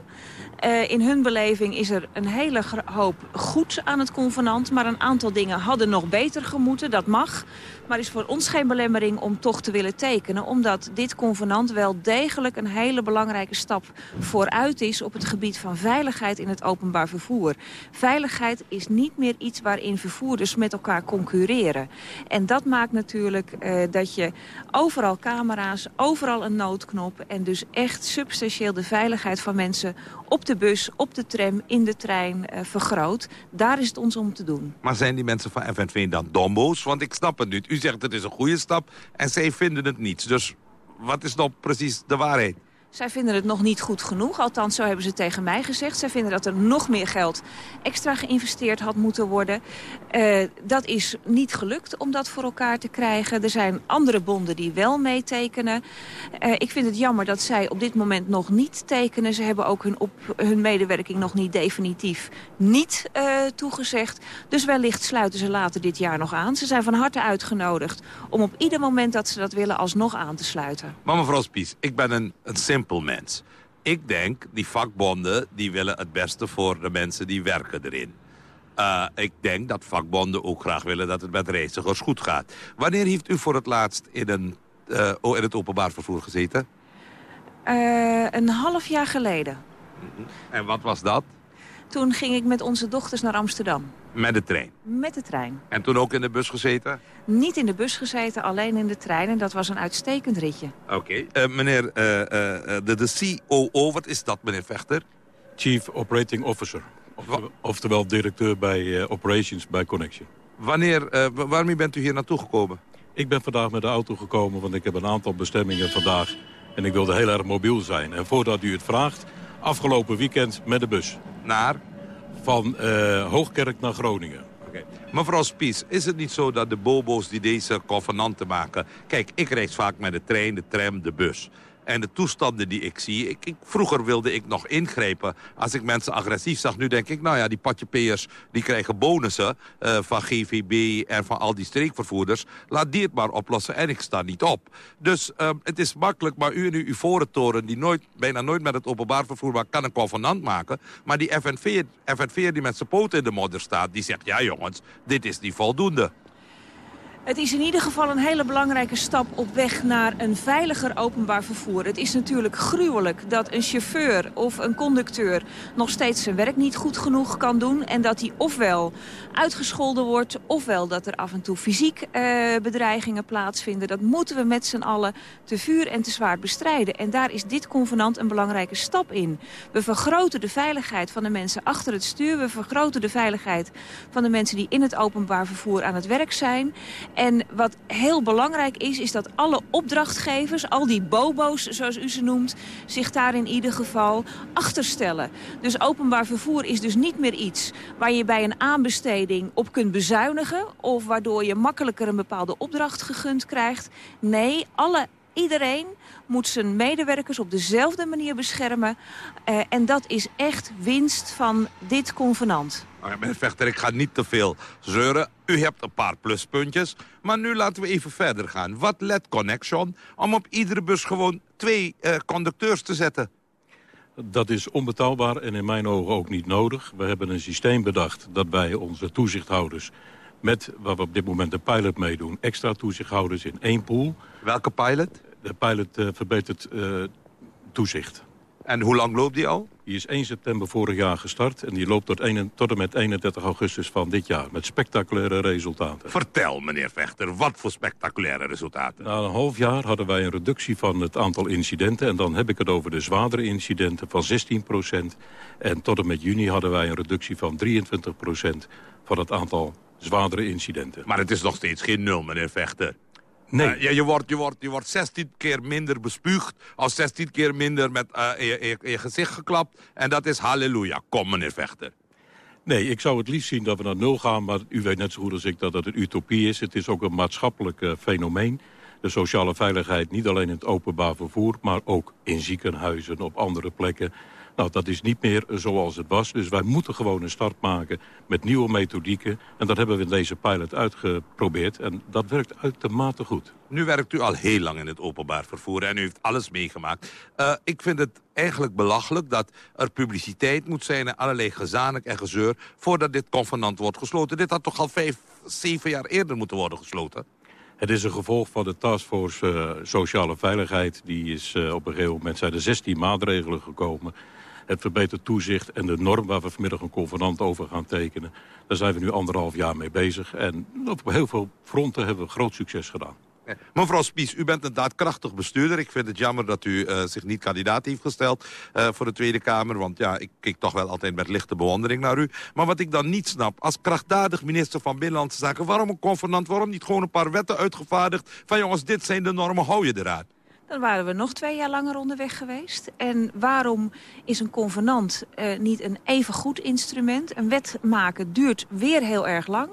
Eh, in hun beleving is er een hele hoop goed aan het convenant. Maar een aantal dingen hadden nog beter gemoeten, dat mag. Maar is voor ons geen belemmering om toch te willen tekenen. Omdat dit convenant wel degelijk een hele belangrijke stap vooruit is... op het gebied van veiligheid in het openbaar vervoer. Veiligheid is niet meer iets waarin vervoerders met elkaar concurreren. En dat maakt natuurlijk eh, dat je overal camera's, overal een noodknop... en dus echt substantieel de veiligheid van mensen op de bus, op de tram, in de trein eh, vergroot. Daar is het ons om te doen. Maar zijn die mensen van FNV dan dombo's? Want ik snap het niet. U zegt het is een goede stap en zij vinden het niets. Dus wat is nou precies de waarheid? Zij vinden het nog niet goed genoeg. Althans, zo hebben ze tegen mij gezegd. Zij vinden dat er nog meer geld extra geïnvesteerd had moeten worden. Uh, dat is niet gelukt om dat voor elkaar te krijgen. Er zijn andere bonden die wel meetekenen. Uh, ik vind het jammer dat zij op dit moment nog niet tekenen. Ze hebben ook hun, op, hun medewerking nog niet definitief niet uh, toegezegd. Dus wellicht sluiten ze later dit jaar nog aan. Ze zijn van harte uitgenodigd om op ieder moment dat ze dat willen alsnog aan te sluiten. Maar mevrouw ik ben een, een simpel mens. Ik denk, die vakbonden die willen het beste voor de mensen die werken erin. Uh, ik denk dat vakbonden ook graag willen dat het met reizigers goed gaat. Wanneer heeft u voor het laatst in, een, uh, in het openbaar vervoer gezeten? Uh, een half jaar geleden. -hmm. En wat was dat? Toen ging ik met onze dochters naar Amsterdam. Met de trein? Met de trein. En toen ook in de bus gezeten? Niet in de bus gezeten, alleen in de trein. En dat was een uitstekend ritje. Oké. Okay. Uh, meneer, uh, uh, de, de COO, wat is dat, meneer Vechter? Chief Operating Officer. Oftewel, oftewel directeur bij Operations bij Connection. Wanneer, waarmee bent u hier naartoe gekomen? Ik ben vandaag met de auto gekomen, want ik heb een aantal bestemmingen vandaag. En ik wilde heel erg mobiel zijn. En voordat u het vraagt, afgelopen weekend met de bus. Naar? Van uh, Hoogkerk naar Groningen. Mevrouw Spies, is het niet zo dat de bobo's die deze convenanten maken... Kijk, ik reis vaak met de trein, de tram, de bus. En de toestanden die ik zie... Ik, ik, vroeger wilde ik nog ingrijpen als ik mensen agressief zag. Nu denk ik, nou ja, die patjepeers die krijgen bonussen uh, van GVB en van al die streekvervoerders. Laat die het maar oplossen en ik sta niet op. Dus uh, het is makkelijk, maar u en uw Ivorentoren... die nooit, bijna nooit met het openbaar vervoer maar kan een convenant maken. Maar die FNV, FNV die met zijn poten in de modder staat... die zegt, ja jongens, dit is niet voldoende. Het is in ieder geval een hele belangrijke stap op weg naar een veiliger openbaar vervoer. Het is natuurlijk gruwelijk dat een chauffeur of een conducteur nog steeds zijn werk niet goed genoeg kan doen. En dat hij ofwel uitgescholden wordt, ofwel dat er af en toe fysiek eh, bedreigingen plaatsvinden. Dat moeten we met z'n allen te vuur en te zwaar bestrijden. En daar is dit convenant een belangrijke stap in. We vergroten de veiligheid van de mensen achter het stuur. We vergroten de veiligheid van de mensen die in het openbaar vervoer aan het werk zijn. En wat heel belangrijk is, is dat alle opdrachtgevers, al die bobo's zoals u ze noemt, zich daar in ieder geval achterstellen. Dus openbaar vervoer is dus niet meer iets waar je bij een aanbesteding op kunt bezuinigen of waardoor je makkelijker een bepaalde opdracht gegund krijgt. Nee, alle Iedereen moet zijn medewerkers op dezelfde manier beschermen. Uh, en dat is echt winst van dit convenant. Meneer Vechter, ik ga niet te veel zeuren. U hebt een paar pluspuntjes. Maar nu laten we even verder gaan. Wat let Connection om op iedere bus gewoon twee uh, conducteurs te zetten? Dat is onbetaalbaar en in mijn ogen ook niet nodig. We hebben een systeem bedacht dat wij onze toezichthouders... met, waar we op dit moment de pilot meedoen, extra toezichthouders in één pool. Welke pilot? De pilot uh, verbetert uh, toezicht. En hoe lang loopt die al? Die is 1 september vorig jaar gestart en die loopt tot, tot en met 31 augustus van dit jaar. Met spectaculaire resultaten. Vertel, meneer Vechter, wat voor spectaculaire resultaten? Na een half jaar hadden wij een reductie van het aantal incidenten. En dan heb ik het over de zwaardere incidenten van 16% En tot en met juni hadden wij een reductie van 23% van het aantal zwaardere incidenten. Maar het is nog steeds geen nul, meneer Vechter. Nee. Uh, ja, je, wordt, je, wordt, je wordt 16 keer minder bespuugd... of 16 keer minder met uh, in, je, in je gezicht geklapt. En dat is halleluja. Kom, meneer Vechter. Nee, ik zou het liefst zien dat we naar nul gaan... maar u weet net zo goed als ik dat het een utopie is. Het is ook een maatschappelijk uh, fenomeen. De sociale veiligheid niet alleen in het openbaar vervoer... maar ook in ziekenhuizen, op andere plekken. Nou, dat is niet meer zoals het was. Dus wij moeten gewoon een start maken met nieuwe methodieken. En dat hebben we in deze pilot uitgeprobeerd. En dat werkt uitermate goed. Nu werkt u al heel lang in het openbaar vervoer en u heeft alles meegemaakt. Uh, ik vind het eigenlijk belachelijk dat er publiciteit moet zijn... en allerlei gezanik en gezeur voordat dit convenant wordt gesloten. Dit had toch al vijf, zeven jaar eerder moeten worden gesloten? Het is een gevolg van de Taskforce uh, Sociale Veiligheid. Die is uh, op een gegeven moment zijn er 16 maatregelen gekomen het verbeterd toezicht en de norm waar we vanmiddag een convenant over gaan tekenen. Daar zijn we nu anderhalf jaar mee bezig. En op heel veel fronten hebben we groot succes gedaan. Mevrouw Spies, u bent een daadkrachtig bestuurder. Ik vind het jammer dat u uh, zich niet kandidaat heeft gesteld uh, voor de Tweede Kamer. Want ja, ik kijk toch wel altijd met lichte bewondering naar u. Maar wat ik dan niet snap, als krachtdadig minister van Binnenlandse Zaken... waarom een convenant, waarom niet gewoon een paar wetten uitgevaardigd... van jongens, dit zijn de normen, hou je eraan? Dan waren we nog twee jaar langer onderweg geweest. En waarom is een convenant eh, niet een even goed instrument? Een wet maken duurt weer heel erg lang.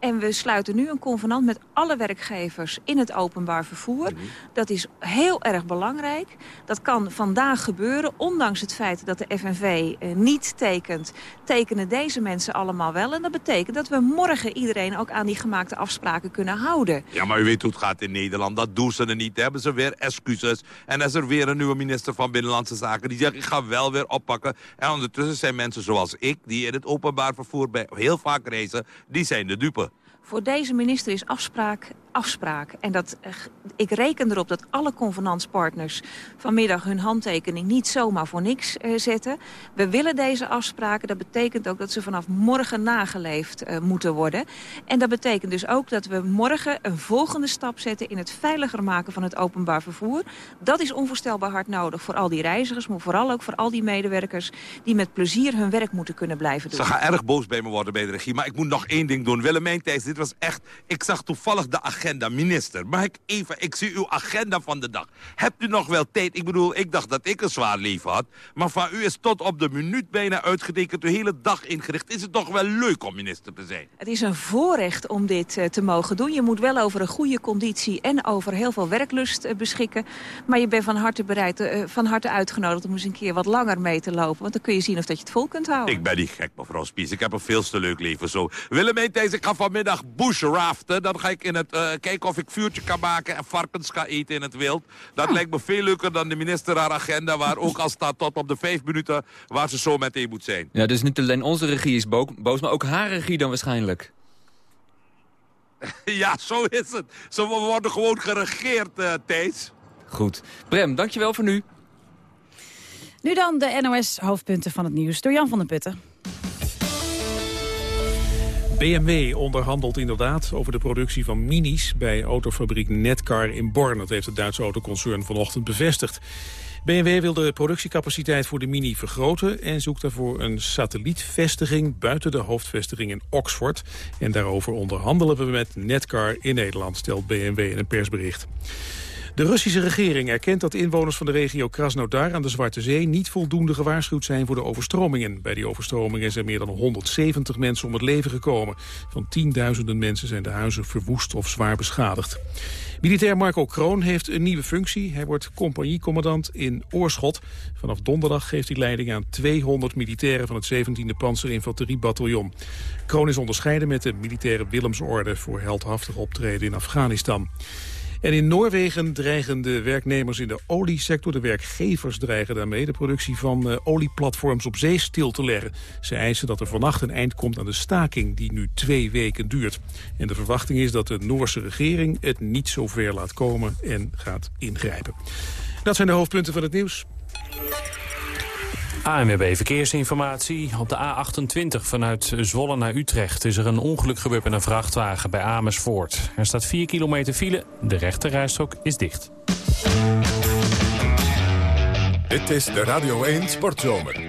En we sluiten nu een convenant met alle werkgevers in het openbaar vervoer. Dat is heel erg belangrijk. Dat kan vandaag gebeuren, ondanks het feit dat de FNV eh, niet tekent. Tekenen deze mensen allemaal wel. En dat betekent dat we morgen iedereen ook aan die gemaakte afspraken kunnen houden. Ja, maar u weet hoe het gaat in Nederland. Dat doen ze er niet. Dan hebben ze weer excuses. En is er weer een nieuwe minister van Binnenlandse Zaken... die zegt, ik ga wel weer oppakken. En ondertussen zijn mensen zoals ik... die in het openbaar vervoer bij heel vaak reizen... die zijn de dupe. Voor deze minister is afspraak afspraak. En dat, eh, ik reken erop dat alle convenantspartners vanmiddag hun handtekening niet zomaar voor niks eh, zetten. We willen deze afspraken. Dat betekent ook dat ze vanaf morgen nageleefd eh, moeten worden. En dat betekent dus ook dat we morgen een volgende stap zetten in het veiliger maken van het openbaar vervoer. Dat is onvoorstelbaar hard nodig voor al die reizigers, maar vooral ook voor al die medewerkers die met plezier hun werk moeten kunnen blijven doen. Ze gaan erg boos bij me worden bij de regie. Maar ik moet nog één ding doen. Willemijn Thijs, dit was echt... Ik zag toevallig de agenda. Minister, mag ik even... Ik zie uw agenda van de dag. Hebt u nog wel tijd? Ik bedoel, ik dacht dat ik een zwaar leven had. Maar van u is tot op de minuut bijna uitgetekend... de hele dag ingericht. Is het toch wel leuk om minister te zijn? Het is een voorrecht om dit eh, te mogen doen. Je moet wel over een goede conditie en over heel veel werklust eh, beschikken. Maar je bent van harte bereid, eh, van harte uitgenodigd om eens een keer wat langer mee te lopen. Want dan kun je zien of dat je het vol kunt houden. Ik ben niet gek, mevrouw Spies. Ik heb een veel te leuk leven zo. Willemijn Thijs, ik ga vanmiddag bushraften. Dan ga ik in het, kijken of ik vuurtje kan maken en varkens kan eten in het wild. Dat lijkt me veel leuker dan de minister haar agenda... waar ook al staat tot op de vijf minuten waar ze zo meteen moet zijn. Ja, dus niet alleen onze regie is bo- boos, maar ook haar regie dan waarschijnlijk. ja, zo is het. Ze worden gewoon geregeerd, eh Thijs. Goed. Prem, dankjewel voor nu. Nu dan de NOS-hoofdpunten van het nieuws door Jan van den Putten. BMW onderhandelt inderdaad over de productie van minis bij autofabriek Netcar in Born. Dat heeft het Duitse autoconcern vanochtend bevestigd. BMW wil de productiecapaciteit voor de Mini vergroten... en zoekt daarvoor een satellietvestiging buiten de hoofdvestiging in Oxford. En daarover onderhandelen we met Netcar in Nederland, stelt BMW in een persbericht. De Russische regering erkent dat inwoners van de regio Krasnodar aan de Zwarte Zee niet voldoende gewaarschuwd zijn voor de overstromingen. Bij die overstromingen zijn meer dan 170 mensen om het leven gekomen. Van tienduizenden mensen zijn de huizen verwoest of zwaar beschadigd. Militair Marco Kroon heeft een nieuwe functie. Hij wordt compagniecommandant in Oorschot. Vanaf donderdag geeft hij leiding aan 200 militairen van het 17e Panzerinfanteriebataljon. Kroon is onderscheiden met de militaire Willemsorde voor heldhaftig optreden in Afghanistan. En in Noorwegen dreigen de werknemers in de oliesector, de werkgevers dreigen daarmee, de productie van eh, olieplatforms op zee stil te leggen. Ze eisen dat er vannacht een eind komt aan de staking die nu twee weken duurt. En de verwachting is dat de Noorse regering het niet zo ver laat komen en gaat ingrijpen. Dat zijn de hoofdpunten van het nieuws. ANWB Verkeersinformatie. Op de A28 vanuit Zwolle naar Utrecht is er een ongeluk gebeurd met een vrachtwagen bij Amersfoort. Er staat 4 kilometer file, de rechterrijstrook is dicht. Dit is de Radio 1 Sportzomer.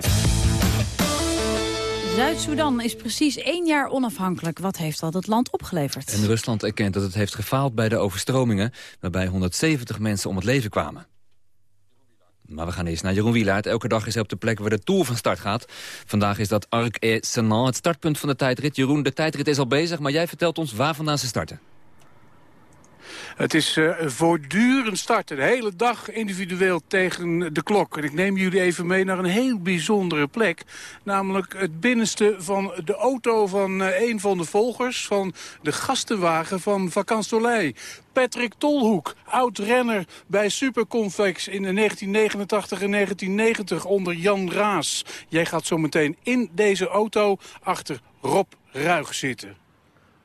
Zuid-Soedan is precies één jaar onafhankelijk. Wat heeft dat het land opgeleverd? En Rusland erkent dat het heeft gefaald bij de overstromingen... waarbij 170 mensen om het leven kwamen. Maar we gaan eerst naar Jeroen Wielaert. Elke dag is hij op de plek waar de Tour van start gaat. Vandaag is dat Arc et Senant, het startpunt van de tijdrit. Jeroen, de tijdrit is al bezig, maar jij vertelt ons waar vandaan ze starten. Het is eh, voortdurend starten, de hele dag individueel tegen de klok. En ik neem jullie even mee naar een heel bijzondere plek. Namelijk het binnenste van de auto van eh, een van de volgers... van de gastenwagen van Vakant Soleil. Patrick Tolhoek, oud-renner bij Superconvex in de 1989 en 1990 onder Jan Raas. Jij gaat zo meteen in deze auto achter Rob Ruig zitten.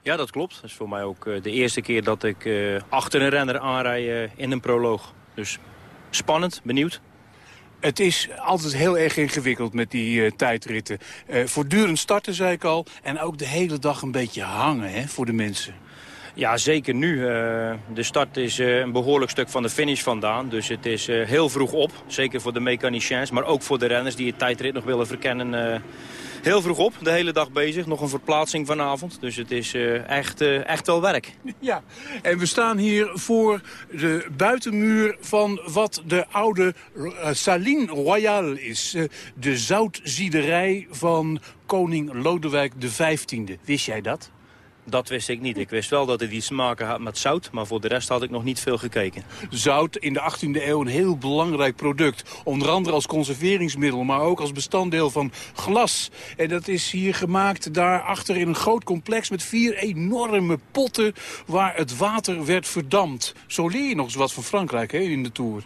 Ja, dat klopt. Dat is voor mij ook eh, de eerste keer dat ik eh, achter een renner aanrij eh, in een proloog. Dus spannend, benieuwd. Het is altijd heel erg ingewikkeld met die tijdritten. Eh, voortdurend starten, zei ik al. En ook de hele dag een beetje hangen hè, voor de mensen. Ja, zeker nu. De start is een behoorlijk stuk van de finish vandaan. Dus het is heel vroeg op. Zeker voor de mechaniciens, maar ook voor de renners die het tijdrit nog willen verkennen. Eh, heel vroeg op, de hele dag bezig. Nog een verplaatsing vanavond. Dus het is eh, echt, eh, echt wel werk. Ja, en we staan hier voor de buitenmuur van wat de oude uh, Saline Royale is. De zoutziederij van koning Lodewijk XV. Wist jij dat? Dat wist ik niet. Ik wist wel dat het iets te maken had met zout, maar voor de rest had ik nog niet veel gekeken. Zout in de 18e eeuw een heel belangrijk product. Onder andere als conserveringsmiddel, maar ook als bestanddeel van glas. En dat is hier gemaakt daarachter in een groot complex met vier enorme potten waar het water werd verdampt. Zo leer je nog eens wat van Frankrijk hè, in de Tour.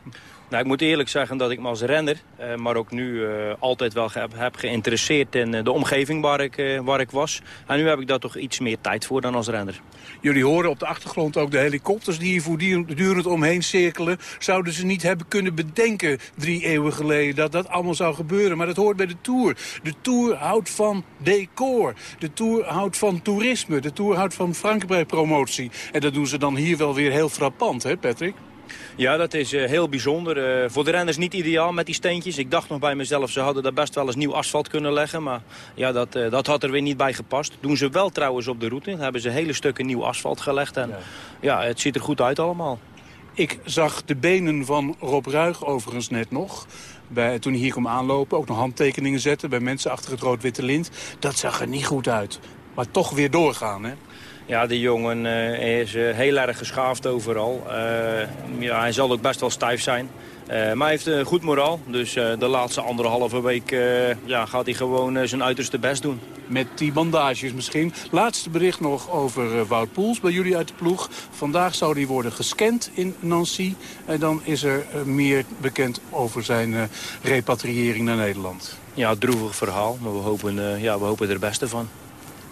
Nou, ik moet eerlijk zeggen dat ik me als renner, eh, maar ook nu eh, altijd wel heb, heb geïnteresseerd in uh, de omgeving waar ik, waar ik was. En nu heb ik daar toch iets meer tijd voor dan als renner. Jullie horen op de achtergrond ook de helikopters die hier voortdurend omheen cirkelen. Zouden ze niet hebben kunnen bedenken drie eeuwen geleden dat dat allemaal zou gebeuren. Maar dat hoort bij de Tour. De Tour houdt van decor. De Tour houdt van toerisme. De Tour houdt van Frankrijk-promotie. En dat doen ze dan hier wel weer heel frappant, hè Patrick? Ja, dat is uh, heel bijzonder. Uh, voor de renners niet ideaal met die steentjes. Ik dacht nog bij mezelf, ze hadden daar best wel eens nieuw asfalt kunnen leggen. Maar ja, dat, uh, dat had er weer niet bij gepast. Doen ze wel trouwens op de route. Dan hebben ze hele stukken nieuw asfalt gelegd. En ja. ja, het ziet er goed uit allemaal. Ik zag de benen van Rob Ruig overigens net nog. Bij, toen hij hier kwam aanlopen, ook nog handtekeningen zetten bij mensen achter het rood-witte lint. Dat zag er niet goed uit. Maar toch weer doorgaan, hè? Ja, de jongen uh, is uh, heel erg geschaafd overal. Uh, ja, hij zal ook best wel stijf zijn. maar hij heeft een goed moraal. Dus de laatste anderhalve week ja, gaat hij gewoon zijn uiterste best doen. Met die bandages misschien. Laatste bericht nog over Wout Poels bij jullie uit de ploeg. Vandaag zou hij worden gescand in Nancy. En dan is er meer bekend over zijn repatriëring naar Nederland. Ja, droevig verhaal. Maar we hopen, ja, we hopen er het beste van.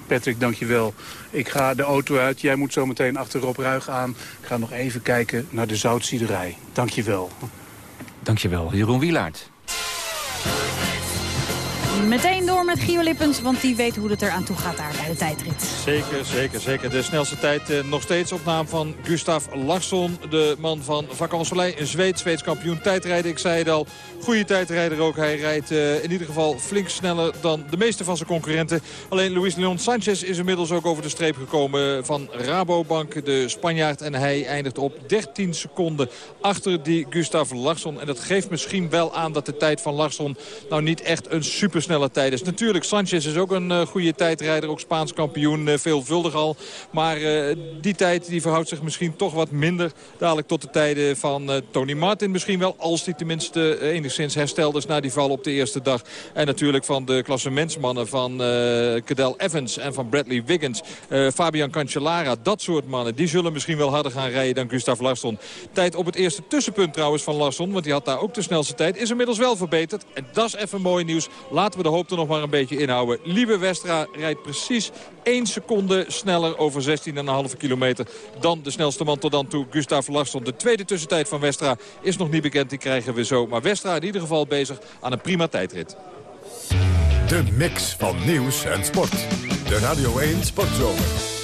Patrick, dankjewel. Ik ga de auto uit. Jij moet zo meteen achter Rob Ruig aan. Ik ga nog even kijken naar de zoutziederij. Dankjewel. Dankjewel, Jeroen Wielaert. Meteen door met Gio Lippens, want die weet hoe het er aan toe gaat daar bij de tijdrit. Zeker, zeker, zeker. De snelste tijd eh, nog steeds op naam van Gustav Larsson. De man van Vakansolei, een Zweed, Zweeds kampioen tijdrijden. Ik zei het al, goede tijdrijder ook. Hij rijdt uh, in ieder geval flink sneller dan de meeste van zijn concurrenten. Alleen Luis Leon Sanchez is inmiddels ook over de streep gekomen van Rabobank, de Spanjaard. En hij eindigt op 13 seconden achter die Gustav Larsson. En dat geeft misschien wel aan dat de tijd van Larsson nou niet echt een super snelle tijd. Natuurlijk, Sanchez is ook een uh, goede tijdrijder. Ook Spaans kampioen, uh, veelvuldig al. Maar uh, die tijd die verhoudt zich misschien toch wat minder... dadelijk tot de tijden van Tony Martin misschien wel. Als die tenminste enigszins hersteld is na die val op de eerste dag. En natuurlijk van de klassementsmannen van Cadel Evans en van Bradley Wiggins. Fabian Cancellara, dat soort mannen. Die zullen misschien wel harder gaan rijden dan Gustav Larsson. Tijd op het eerste tussenpunt trouwens van Larsson. Want die had daar ook de snelste tijd. Is inmiddels wel verbeterd. En dat is even mooi nieuws. Laten de hoop er nog maar een beetje inhouden. Liebe Westra rijdt precies 1 seconde sneller over 16,5 kilometer dan de snelste man tot dan toe, Gustav Larsson. De tweede tussentijd van Westra is nog niet bekend, die krijgen we zo. Maar Westra in ieder geval bezig aan een prima tijdrit. De mix van nieuws en sport. De Radio 1 Sportzomer.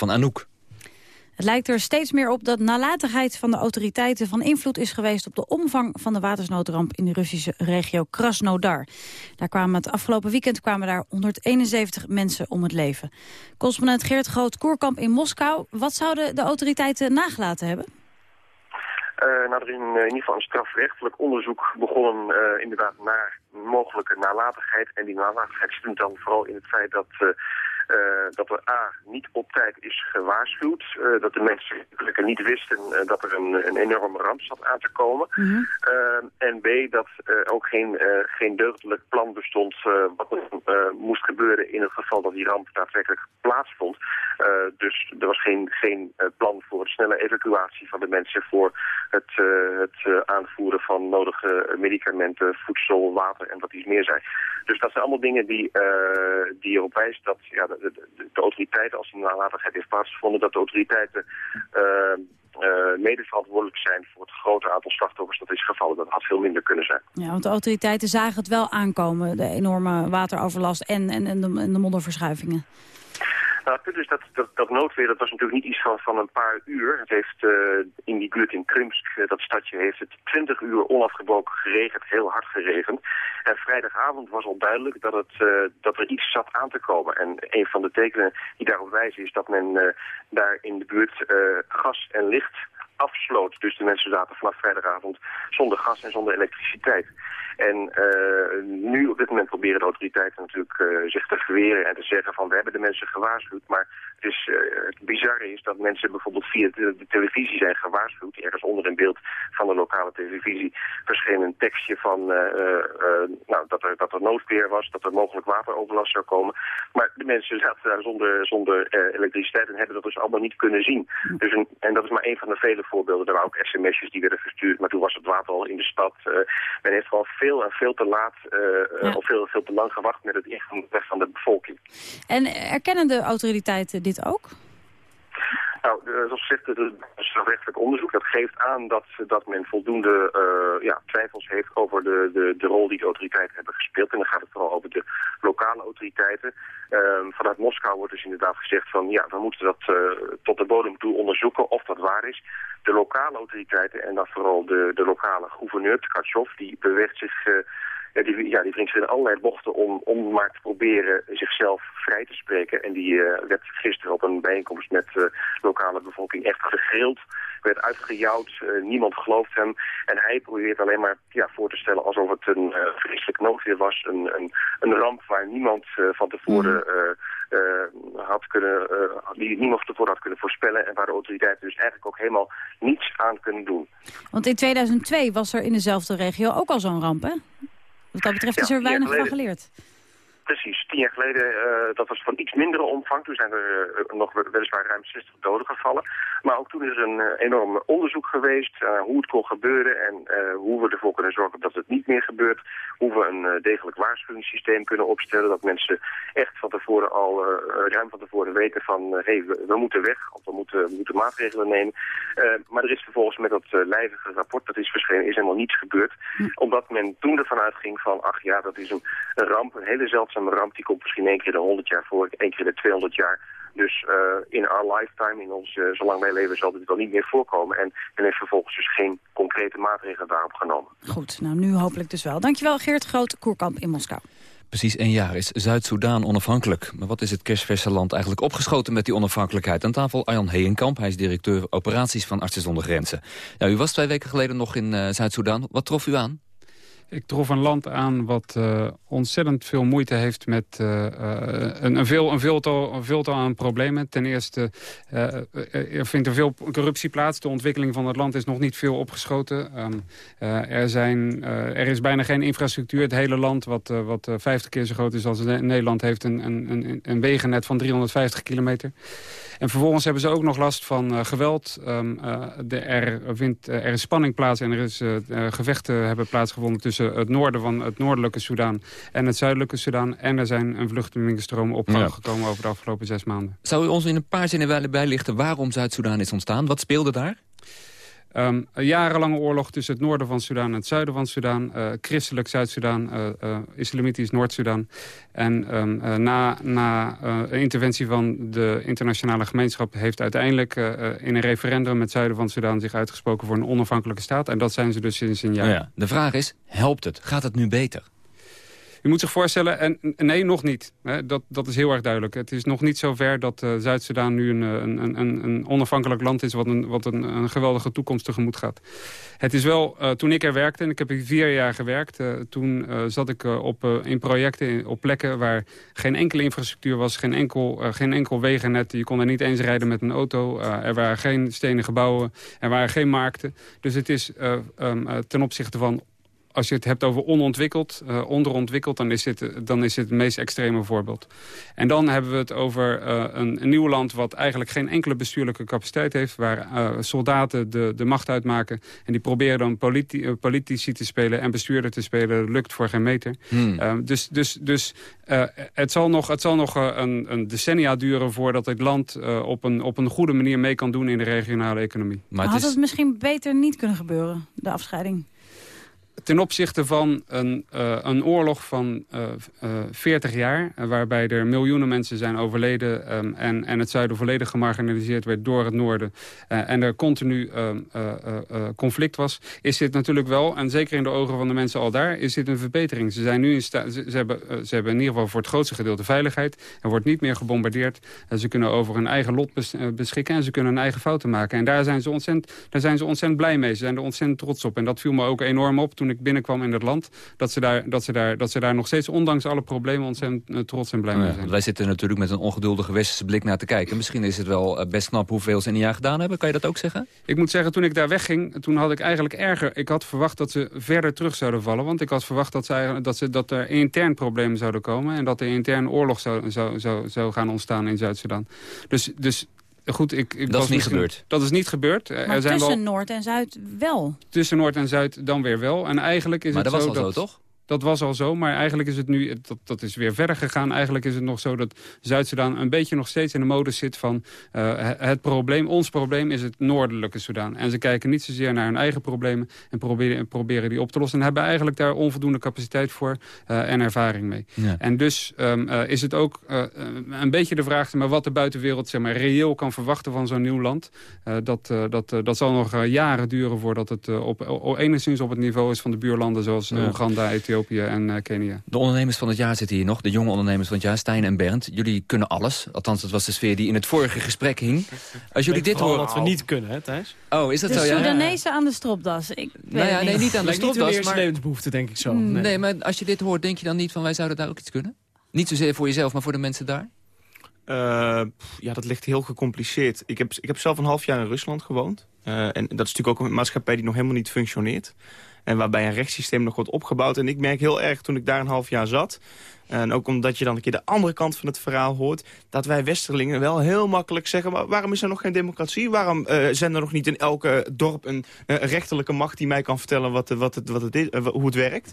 Van Anouk. Het lijkt er steeds meer op dat nalatigheid van de autoriteiten van invloed is geweest op de omvang van de watersnoodramp in de Russische regio Krasnodar. Daar kwamen het afgelopen weekend kwamen daar 171 mensen om het leven. Correspondent Geert Groot-Koerkamp in Moskou. Wat zouden de autoriteiten nagelaten hebben? Eh, nou, er is in, eh, in ieder geval een strafrechtelijk onderzoek begonnen eh, inderdaad naar mogelijke nalatigheid. En die nalatigheid stond dan vooral in het feit dat, eh, dat er A, niet op tijd is gewaarschuwd. eh, dat de mensen eigenlijk niet wisten eh, dat er een, een enorme ramp zat aan te komen. Eh, en B, dat er ook geen, geen deugdelijk plan bestond wat er moest gebeuren in het geval dat die ramp daadwerkelijk plaatsvond. Dus er was geen, geen plan voor een snelle evacuatie van de mensen, voor het, het aanvoeren van nodige medicamenten, voedsel, water en wat iets meer zijn. Dus dat zijn allemaal dingen die, die erop wijzen dat ja, de, autoriteiten, als die nalatigheid heeft plaatsgevonden, dat de autoriteiten eh, eh, mede verantwoordelijk zijn voor het grote aantal slachtoffers dat is gevallen. Dat had veel minder kunnen zijn. Ja, want de autoriteiten zagen het wel aankomen, de enorme wateroverlast en, en, en, de, en de modderverschuivingen. Nou, het punt is dat, dat, noodweer, dat was natuurlijk niet iets van, van een paar uur. Het heeft eh, in die buurt in Krimsk, eh, dat stadje, heeft het 20 uur onafgebroken geregend, heel hard geregend. En vrijdagavond was al duidelijk dat, het, eh, dat er iets zat aan te komen. En een van de tekenen die daarop wijzen is dat men daar in de buurt gas en licht afsloot. Dus de mensen zaten vanaf vrijdagavond zonder gas en zonder elektriciteit. En eh, nu op dit moment proberen de autoriteiten natuurlijk eh, zich te verweren en te zeggen van we hebben de mensen gewaarschuwd. Maar het, is, eh, het bizarre is dat mensen bijvoorbeeld via de, de televisie zijn gewaarschuwd. Ergens onder in beeld van de lokale televisie verscheen een tekstje van eh, eh, nou, dat, er, dat er noodweer was, dat er mogelijk wateroverlast zou komen. Maar de mensen zaten daar zonder, zonder elektriciteit en hebben dat dus allemaal niet kunnen zien. Dus een, en dat is maar een van de vele voorbeelden. Er waren ook sms'jes die werden verstuurd, maar toen was het water al in de stad. Men heeft gewoon veel en veel te laat of veel, veel te lang gewacht met het ingaan van de bevolking. En erkennen de autoriteiten dit ook? Nou, zoals gezegd, het strafrechtelijk onderzoek dat geeft aan dat, dat men voldoende eh, ja, twijfels heeft over de, de, de rol die de autoriteiten hebben gespeeld. En dan gaat het vooral over de lokale autoriteiten. Ehm, vanuit Moskou wordt dus inderdaad gezegd van ja, we moeten dat eh, tot de bodem toe onderzoeken of dat waar is. De lokale autoriteiten en dan vooral de, de lokale gouverneur Tkachov, die beweegt zich... eh, ja, die, ja, die wringt zich in allerlei bochten om, om maar te proberen zichzelf vrij te spreken. En die eh, werd gisteren op een bijeenkomst met de lokale bevolking echt gegrild. Werd uitgejouwd, eh, niemand gelooft hem. En hij probeert alleen maar ja, voor te stellen alsof het een eh, vreselijk noodweer was. Een, een, een ramp waar niemand eh, van tevoren eh, eh, had kunnen, eh, die niemand van tevoren had kunnen voorspellen. En waar de autoriteiten dus eigenlijk ook helemaal niets aan kunnen doen. Want in 2002 was er in dezelfde regio ook al zo'n ramp, hè? Wat dat betreft is er weinig van geleerd. Precies, tien jaar geleden, eh, dat was van iets mindere omvang. Toen zijn er eh, nog wel- weliswaar ruim 60 doden gevallen. Maar ook toen is er een eh, enorm onderzoek geweest hoe het kon gebeuren en hoe we ervoor kunnen zorgen dat het niet meer gebeurt. Hoe we een degelijk waarschuwingssysteem kunnen opstellen. Dat mensen echt van tevoren al ruim van tevoren weten van hé, hey, we, we, moeten weg of we moeten, we moeten maatregelen nemen. maar er is vervolgens met dat lijvige rapport dat is verschenen, is helemaal niets gebeurd. Hm. Omdat men toen ervan uitging van ach ja, dat is een, een ramp, een hele zeldzame ramp. Die komt misschien één keer de 100 jaar voor, één keer de 200 jaar. Dus uh, in our lifetime, in ons, uh, zolang wij leven, zal dit wel niet meer voorkomen. En men heeft vervolgens dus geen concrete maatregelen daarop genomen. Goed, nou nu hopelijk dus wel. Dankjewel Geert Groot, Koerkamp in Moskou. Precies een jaar is Zuid-Soedan onafhankelijk. Maar wat is het kerstverse land eigenlijk opgeschoten met die onafhankelijkheid? Aan tafel Arjan Heenkamp, hij is directeur operaties van Artsen zonder Grenzen. Ja, u was twee weken geleden nog in uh, Zuid-Soedan. Wat trof u aan? Ik trof een land aan wat uh, ontzettend veel moeite heeft met uh, een, een, veel, een, veeltal, een aan problemen. Ten eerste uh, er vindt er veel corruptie plaats. De ontwikkeling van het land is nog niet veel opgeschoten. Um, er, zijn, er is bijna geen infrastructuur. Het hele land, wat, wat 50 keer zo groot is als Nederland, heeft een, een, een wegennet van 350 kilometer. En vervolgens hebben ze ook nog last van uh, geweld. Um, uh, de, er, vindt, er is spanning plaats en er is gevechten hebben plaatsgevonden tussen het noorden van het noordelijke Soedan en het zuidelijke Soedan. En er zijn een vluchtelingenstroom op gang ja. gekomen over de afgelopen zes maanden. Zou u ons in een paar zinnen willen bijlichten waarom Zuid-Soedan is ontstaan? Wat speelde daar? Ehm, een jarenlange oorlog tussen het noorden van Sudan en het zuiden van Sudan. eh, christelijk Zuid-Soedan, eh, eh, islamitisch Noord-Sudan. En ehm, eh, na, na een interventie van de internationale gemeenschap... heeft uiteindelijk in een referendum het zuiden van Sudan zich uitgesproken voor een onafhankelijke staat. En dat zijn ze dus sinds een jaar. Nou de vraag is, helpt het? Gaat het nu beter? U moet zich voorstellen, en nee, nog niet. Dat, dat is heel erg duidelijk. Het is nog niet zo ver dat uh, Zuid-Soedan nu een, een, een, een onafhankelijk land is... wat, een, wat een, geweldige toekomst tegemoet gaat. Het is wel, uh, toen ik er werkte, en ik heb hier vier jaar gewerkt... Toen zat ik op, in projecten op plekken waar geen enkele infrastructuur was... geen enkel, geen enkel wegennet, je kon er niet eens rijden met een auto. er waren geen stenen gebouwen, er waren geen markten. Dus het is um, ten opzichte van als je het hebt over onontwikkeld, uh, onderontwikkeld... Dan is, dit, dan is dit het meest extreme voorbeeld. En dan hebben we het over uh, een, een, nieuw land... wat eigenlijk geen enkele bestuurlijke capaciteit heeft... waar uh, soldaten de, de macht uitmaken... en die proberen dan politi politici te spelen en bestuurder te spelen. Dat lukt voor geen meter. Hmm. dus dus, dus het zal nog, het zal nog een, een, decennia duren... voordat dit land op, een, op een goede manier mee kan doen in de regionale economie. Maar het Had het misschien beter niet kunnen gebeuren, de afscheiding? Ten opzichte van een, uh, een oorlog van uh, uh, 40 jaar... waarbij er miljoenen mensen zijn overleden... Um, en, en het zuiden volledig gemarginaliseerd werd door het noorden... en er continu um, conflict was... is dit natuurlijk wel, en zeker in de ogen van de mensen al daar... is dit een verbetering. Ze, zijn nu in ze, ze, hebben, ze hebben in ieder geval voor het grootste gedeelte veiligheid. Er wordt niet meer gebombardeerd. ze kunnen over hun eigen lot bes beschikken... en ze kunnen hun eigen fouten maken. En daar zijn, ze ontzettend, daar zijn ze ontzettend blij mee. Ze zijn er ontzettend trots op. En dat viel me ook enorm op toen ik binnenkwam in het land... dat ze daar, dat ze daar, dat ze daar nog steeds, ondanks alle problemen... ontzettend uh, trots en blij mee zijn. Ja, wij zitten natuurlijk met een ongeduldige westerse blik naar te kijken. Misschien is het wel uh, best knap hoeveel ze in een jaar gedaan hebben. Kan je dat ook zeggen? Ik moet zeggen, toen ik daar wegging, toen had ik eigenlijk erger... Ik had verwacht dat ze verder terug zouden vallen. Want ik had verwacht dat, ze, dat, ze, dat er intern problemen zouden komen... en dat er intern oorlog zou, zou, zou, zou gaan ontstaan in Zuid-Soedan. Dus, dus Goed, ik, ik dat is niet gebeurd. Dat is niet gebeurd. Maar er zijn tussen wel, Noord en Zuid wel. Tussen Noord en Zuid dan weer wel. En eigenlijk is maar het dat zo was al dat, zo, toch? Dat was al zo, maar eigenlijk is het nu, dat, dat is weer verder gegaan. Eigenlijk is het nog zo dat Zuid-Soedan een beetje nog steeds in de modus zit van... Uh, het probleem, ons probleem is het noordelijke Soedan. En ze kijken niet zozeer naar hun eigen problemen en proberen, proberen die op te lossen. En hebben eigenlijk daar onvoldoende capaciteit voor uh, en ervaring mee. Ja. En dus um, uh, is het ook een beetje de vraag maar wat de buitenwereld zeg maar, reëel kan verwachten van zo'n nieuw land. dat, dat, dat zal nog jaren duren voordat het op, op, enigszins op het niveau is van de buurlanden zoals ja. Oeganda, Ethiopië en uh, Kenia. De ondernemers van het jaar zitten hier nog. De jonge ondernemers van het jaar, Stijn en Bernd. Jullie kunnen alles. Althans, dat was de sfeer die in het vorige gesprek hing. Als jullie dit horen... wat we niet kunnen, hè Thijs? Oh, is dat de zo, ja? De Soedanezen aan de stropdas. Ik nou ja, nee, niet aan de stropdas. niet de levensbehoefte, denk ik zo. Nee. nee, maar als je dit hoort, denk je dan niet van wij zouden daar ook iets kunnen? Niet zozeer voor jezelf, maar voor de mensen daar? Uh, ja, dat ligt heel gecompliceerd. Ik heb, ik heb zelf een half jaar in Rusland gewoond. Uh, en dat is natuurlijk ook een maatschappij die nog helemaal niet functioneert. En waarbij een rechtssysteem nog wordt opgebouwd. En ik merk heel erg toen ik daar een half jaar zat... en ook omdat je dan een keer de andere kant van het verhaal hoort... dat wij Westerlingen wel heel makkelijk zeggen... Maar waarom is er nog geen democratie? Waarom uh, zijn er nog niet in elke dorp een rechterlijke macht... die mij kan vertellen wat, wat het, wat het uh, hoe het werkt?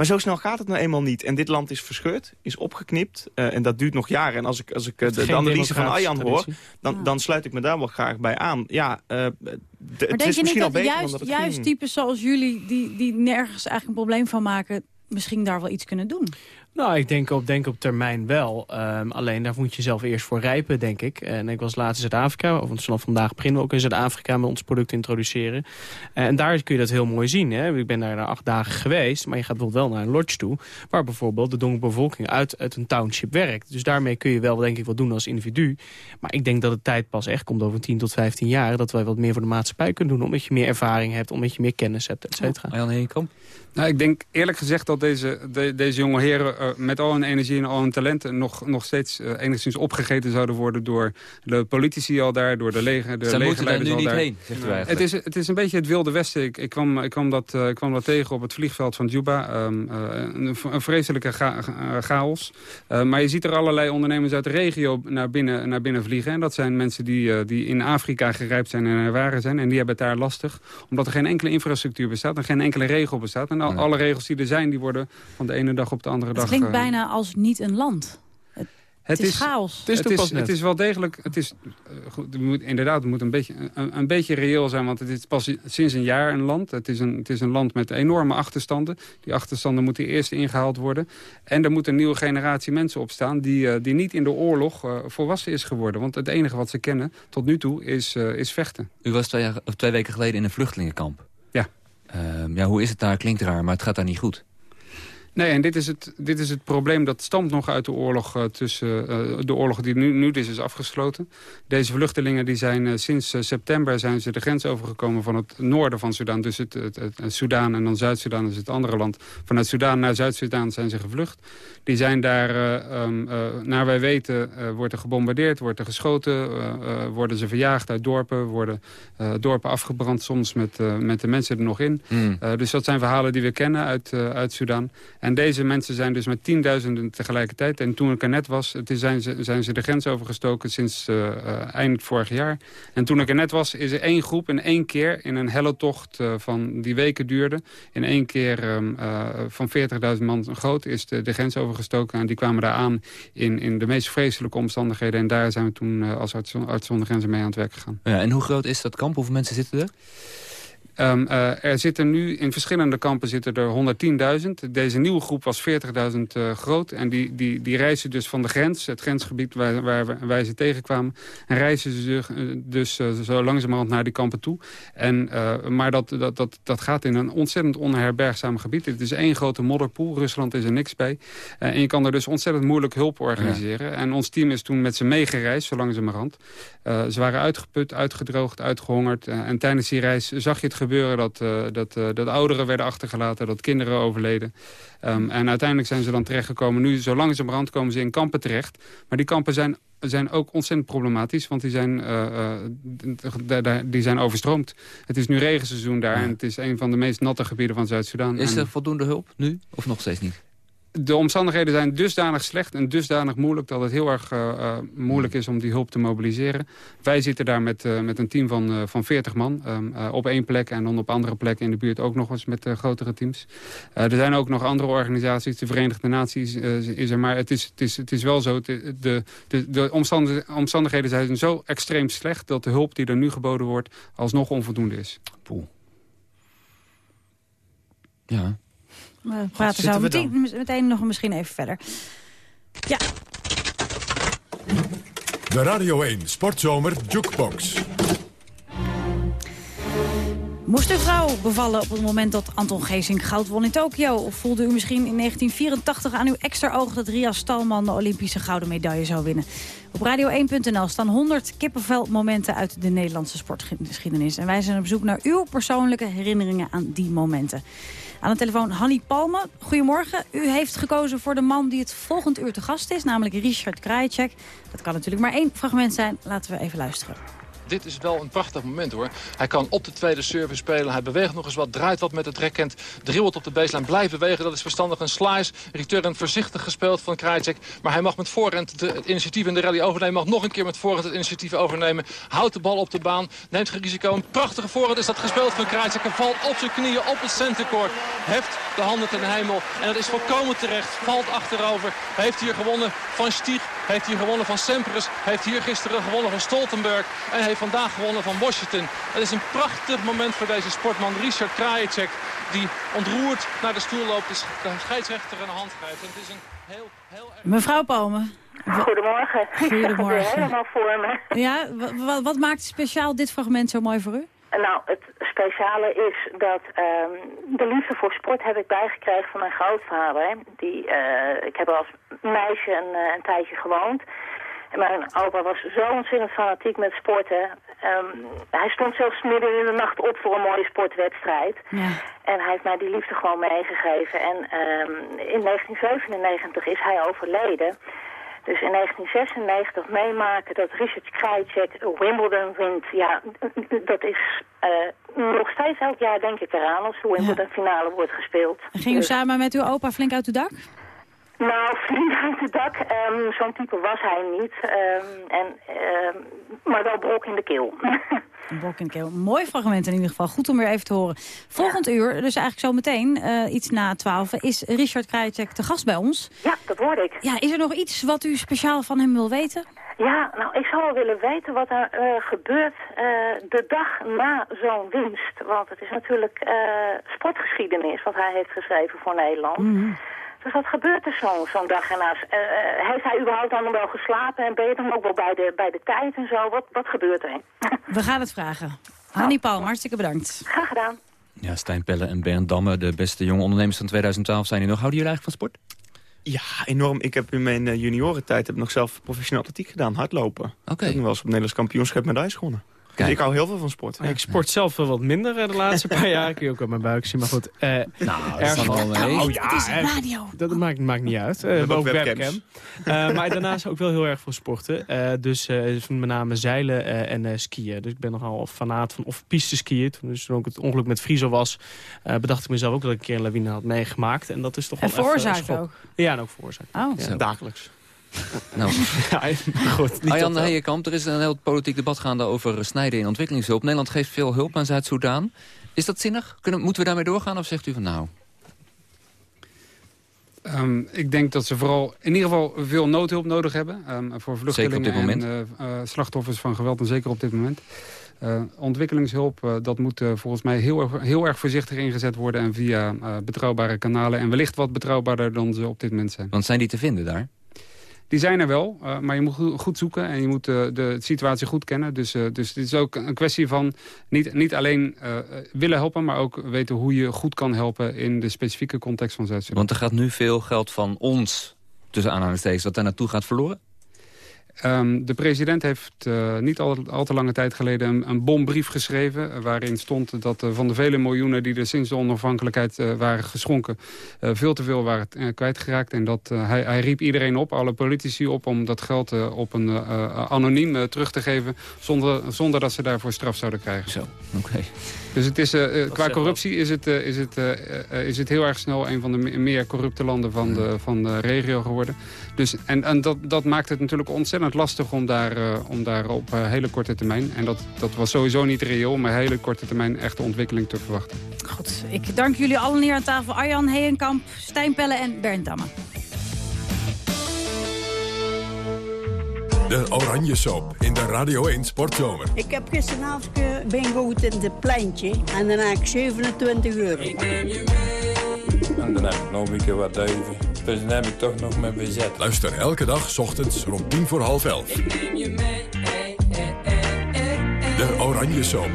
Maar zo snel gaat het nou eenmaal niet. En dit land is verscheurd, is opgeknipt. Uh, en dat duurt nog jaren. En als ik, als ik uh, de, de analyse van Ayan hoor, dan, ja. dan sluit ik me daar wel graag bij aan. Ja, uh, de, het is misschien al beter juist, dan dat juist types zoals jullie, die, die nergens eigenlijk een probleem van maken... misschien daar wel iets kunnen doen? Nou, ik denk op, denk op termijn wel. Um, alleen daar moet je zelf eerst voor rijpen, denk ik. En ik was laatst in Zuid-Afrika, of vanaf vandaag beginnen we ook in Zuid-Afrika met ons product introduceren. En daar kun je dat heel mooi zien. Hè? Ik ben daar acht dagen geweest, maar je gaat wel naar een lodge toe... waar bijvoorbeeld de donkere bevolking uit, uit een township werkt. Dus daarmee kun je wel, denk ik, wat doen als individu. Maar ik denk dat het tijd pas echt komt over 10 tot 15 jaar... dat wij wat meer voor de maatschappij kunnen doen, omdat je meer ervaring hebt... omdat je meer kennis hebt, et cetera. Jan Heenkamp? Nou, ik denk eerlijk gezegd dat deze, de, deze jonge heren uh, met al hun energie en al hun talenten... nog, nog steeds uh, enigszins opgegeten zouden worden door de politici al daar... door de leger, de Zij legerleiders daar nu daar. niet heen, zegt u eigenlijk. Het is, het is een beetje het wilde westen. Ik, ik, kwam, ik, kwam, dat, uh, ik kwam dat tegen op het vliegveld van Juba. Um, een, een, vreselijke ga, chaos. maar je ziet er allerlei ondernemers uit de regio naar binnen, naar binnen vliegen. En dat zijn mensen die, die in Afrika gerijpt zijn en ervaren zijn. En die hebben het daar lastig. Omdat er geen enkele infrastructuur bestaat en geen enkele regel bestaat. En al, alle regels die er zijn, die worden van de ene dag op de andere het dag... klinkt uh, bijna als niet een land. Het Het is chaos. Het is, het is wel degelijk. Het is, eh, goed, het moet, inderdaad, het moet een beetje, een, een beetje reëel zijn. Want het is pas sinds een jaar een land. Het is een, het is een land met enorme achterstanden. Die achterstanden moeten eerst ingehaald worden. En er moet een nieuwe generatie mensen opstaan... die, eh, die niet in de oorlog eh, volwassen is geworden. Want het enige wat ze kennen tot nu toe is, eh, is vechten. U was twee, jaar, of twee weken geleden in een vluchtelingenkamp. Ehm, ja, hoe is het daar? Klinkt raar, maar het gaat daar niet goed. Nee, en dit is het, dit is het probleem dat stamt nog uit de oorlog eh, tussen eh, de oorlog die nu, nu dus is afgesloten. Deze vluchtelingen die zijn eh, sinds september zijn ze de grens overgekomen van het noorden van Sudan. Dus het, het, het, het Soedan en dan Zuid-Soedan is het andere land. Vanuit Soedan naar Zuid-Soedan zijn ze gevlucht. Die zijn daar, eh, ehm, eh, naar wij weten, wordt er gebombardeerd, wordt er geschoten, worden ze verjaagd uit dorpen, worden dorpen afgebrand soms met, met de mensen er nog in. Hmm. Dus dat zijn verhalen die we kennen uit, uit Sudan. En deze mensen zijn dus met tienduizenden tegelijkertijd. En toen ik er net was, het is, zijn, ze, zijn ze de grens overgestoken sinds eh, eh, eind vorig jaar. En toen ik er net was, is er één groep in één keer in een helle tocht eh, van die weken duurde. In één keer ehm, eh, van 40.000 man groot is de, de grens overgestoken. En die kwamen daar aan in, in de meest vreselijke omstandigheden. En daar zijn we toen als arts, arts zonder grenzen mee aan het werk gegaan. Ja, en hoe groot is dat kamp? Hoeveel mensen zitten er? Ehm, eh, er zitten nu in verschillende kampen zitten er 110.000. Deze nieuwe groep was 40.000 eh, groot. En die, die, die reizen dus van de grens, het grensgebied waar, waar wij ze tegenkwamen. En reizen ze dus, eh, dus eh, zo langzamerhand naar die kampen toe. En, maar dat, dat, dat, dat gaat in een ontzettend onherbergzaam gebied. Het is één grote modderpoel. Rusland is er niks bij. En je kan er dus ontzettend moeilijk hulp organiseren. En ons team is toen met ze meegereisd, zo langzamerhand. Ze waren uitgeput, uitgedroogd, uitgehongerd. Eh, en tijdens die reis zag je het gebeuren dat, eh, dat, eh, dat ouderen werden achtergelaten, dat kinderen overleden. Ehm, en uiteindelijk zijn ze dan terechtgekomen. Nu, zo langzamerhand komen ze in kampen terecht. Maar die kampen zijn, zijn ook ontzettend problematisch, want die zijn, eh, die zijn overstroomd. Het is nu regenseizoen daar en het is een van de meest natte gebieden van Zuid-Soedan. Is er voldoende hulp nu? Of nog steeds niet? De omstandigheden zijn dusdanig slecht en dusdanig moeilijk... dat het heel erg eh, eh, moeilijk is om die hulp te mobiliseren. Wij zitten daar met, eh, met een team van, van 40 man ehm, eh, op één plek... en dan op andere plekken in de buurt ook nog eens met grotere teams. Er zijn ook nog andere organisaties, de Verenigde Naties is er. Maar het is, het is, het is wel zo, de, de, de omstandig- omstandigheden zijn zo extreem slecht... dat de hulp die er nu geboden wordt alsnog onvoldoende is. Poeh. Ja. We praten zo meteen, meteen nog misschien even verder. Ja, De Radio 1 Sportzomer Jukebox. Moest uw vrouw bevallen op het moment dat Anton Geesink goud won in Tokio? Of voelde u misschien in 1984 aan uw extra oog dat Ria Stalman de Olympische gouden medaille zou winnen? Op radio1.nl staan 100 kippenvelmomenten uit de Nederlandse sportgeschiedenis. En wij zijn op zoek naar uw persoonlijke herinneringen aan die momenten. Aan de telefoon Hanny Palme. Goedemorgen. U heeft gekozen voor de man die het volgend uur te gast is, namelijk Richard Krajicek. Dat kan natuurlijk maar één fragment zijn. Laten we even luisteren. Dit is wel een prachtig moment hoor. Hij kan op de tweede service spelen. Hij beweegt nog eens wat, draait wat met het rekkend. Dribbelt op de baseline, blijft bewegen. Dat is verstandig. Een slice, return voorzichtig gespeeld van Krajicek. Maar hij mag met voorhand het initiatief in de rally overnemen. Mag nog een keer met voorhand het initiatief overnemen. Houdt de bal op de baan, neemt geen risico. Een prachtige voorhand is dat gespeeld van Krajicek. Hij valt op zijn knieën op het centercourt. Heft de handen ten hemel. En dat is volkomen terecht. Valt achterover. Heeft hier gewonnen van Stieg. Heeft hier gewonnen van Semperis. Heeft hier gisteren gewonnen van Stoltenberg. En heeft vandaag gewonnen van Washington. Het is een prachtig moment voor deze sportman Richard Krajicek. Die ontroerd naar de stoel loopt. Dus de scheidsrechter een hand geeft. En het is een heel, heel erg... Mevrouw Palme. Goedemorgen. Goedemorgen. Ik het helemaal voor me. Ja, wa- wa- wat maakt speciaal dit fragment zo mooi voor u? Nou, het speciale is dat ehm, de liefde voor sport heb ik bijgekregen van mijn grootvader. Die, eh, ik heb er als meisje een, eh, een tijdje gewoond. En mijn opa was zo ontzettend fanatiek met sporten. Ehm, hij stond zelfs midden in de nacht op voor een mooie sportwedstrijd. Ja. En hij heeft mij die liefde gewoon meegegeven. En ehm, in 1997 is hij overleden. Dus in 1996 meemaken dat Richard Krajicek Wimbledon wint. Ja, dat is eh, nog steeds elk jaar denk ik eraan als de Wimbledon finale wordt gespeeld. En ging u Dus- samen met uw opa flink uit uw dak? nou, flink uit het dak. Ehm, Zo'n type was hij niet. Ehm, en, ehm, maar wel brok in de keel. Een blok in de keel. Mooi fragment in ieder geval. Goed om weer even te horen. Volgend uur, dus eigenlijk zo meteen, eh, iets na twaalf... is Richard Krajicek te gast bij ons. Ja, dat hoorde ik. Ja, is er nog iets wat u speciaal van hem wil weten? Ja, nou, ik zou wel willen weten wat er eh, gebeurt eh, de dag na zo'n winst. Want het is natuurlijk sportgeschiedenis wat hij heeft geschreven voor Nederland. Mhm. Dus wat gebeurt er zo'n zo'n dag erna? Eh, eh, heeft hij überhaupt dan nog wel geslapen en ben je dan ook wel bij de, bij de tijd en zo? Wat, wat gebeurt er? We gaan het vragen. Hannie Palm, hartstikke bedankt. Graag gedaan. Ja, Stijn Pelle en Bernd Damme, de beste jonge ondernemers van 2012, zijn hier nog. Houden jullie eigenlijk van sport? Ja, enorm. Ik heb in mijn eh, juniorentijd heb ik nog zelf professioneel atletiek gedaan, hardlopen. Oké. Ik heb nog wel eens op het Nederlands kampioenschap medailles gewonnen. Dus ik hou heel veel van sport. Ik sport zelf wel wat minder eh, de laatste paar jaar. Kun je ook aan mijn buik zien. Maar goed. eh Nou, dat valt wel mee. Ja, Het is hè. radio. Dat maakt, maakt niet uit. We ook webcam. Eh, maar daarnaast ook wel heel erg veel sporten. Eh, dus eh, met name zeilen eh, en eh, skiën. Dus ik ben nogal fanaat van of piste skiën. Toen dus toen ook het ongeluk met Friso was, eh, bedacht ik mezelf ook dat ik een keer een lawine had meegemaakt. En dat is toch En wel even een veroorzaakt ook? Ja, en ook veroorzaakt. Oh. Ja, dagelijks. Nou, Ja, goed. niet Arjan Heijenkamp, er is een heel politiek debat gaande over snijden in ontwikkelingshulp. Nederland geeft veel hulp aan Zuid-Soedan. Is dat zinnig? Kunnen, moeten we daarmee doorgaan of zegt u van nou... Ehm, ik denk dat ze vooral in ieder geval veel noodhulp nodig hebben. ehm, voor vluchtelingen en eh, eh, slachtoffers van geweld. En zeker op dit moment. Eh, ontwikkelingshulp, dat moet volgens mij heel, erg- heel erg voorzichtig ingezet worden. En via betrouwbare kanalen. En wellicht wat betrouwbaarder dan ze op dit moment zijn. Want zijn die te vinden daar? Die zijn er wel, eh, maar je moet go- goed zoeken en je moet eh, de situatie goed kennen. Dus, eh, dus het is ook een kwestie van niet, niet alleen willen helpen... maar ook weten hoe je goed kan helpen in de specifieke context van Zuid-Sudan. Want er gaat nu veel geld van ons, tussen aanhalingstekens, wat daar naartoe gaat verloren? Ehm, de president heeft eh, niet al, al te lange tijd geleden een, een bombrief geschreven... eh, waarin stond dat eh, van de vele miljoenen die er sinds de onafhankelijkheid eh, waren geschonken... eh, veel te veel waren kwijtgeraakt. En dat, hij, hij riep iedereen op, alle politici op... om dat geld op een anoniem terug te geven... Zonder, zonder dat ze daarvoor straf zouden krijgen. Zo, oké. Dus het is, qua corruptie is het, is, het, is het heel erg snel... een van de me- meer corrupte landen van de, van de regio geworden. Dus, en en dat, dat maakt het natuurlijk ontzettend lastig om daar, eh, om daar op eh, hele korte termijn... en dat, dat was sowieso niet reëel, maar hele korte termijn echte ontwikkeling te verwachten. Goed, ik dank jullie allen hier aan tafel. Arjan Heenkamp, Stijn Pelle en Bernd Damme. De Oranje Soap in de Radio 1 Sportzomer. Ik heb gisteravond eh, bingo in het pleintje en dan heb ik 27 euro. En dan heb ik nog een keer wat duiven. Dus dan heb ik toch nog mijn bezet. Luister elke dag 's ochtends rond tien voor half elf. De Oranje Soap.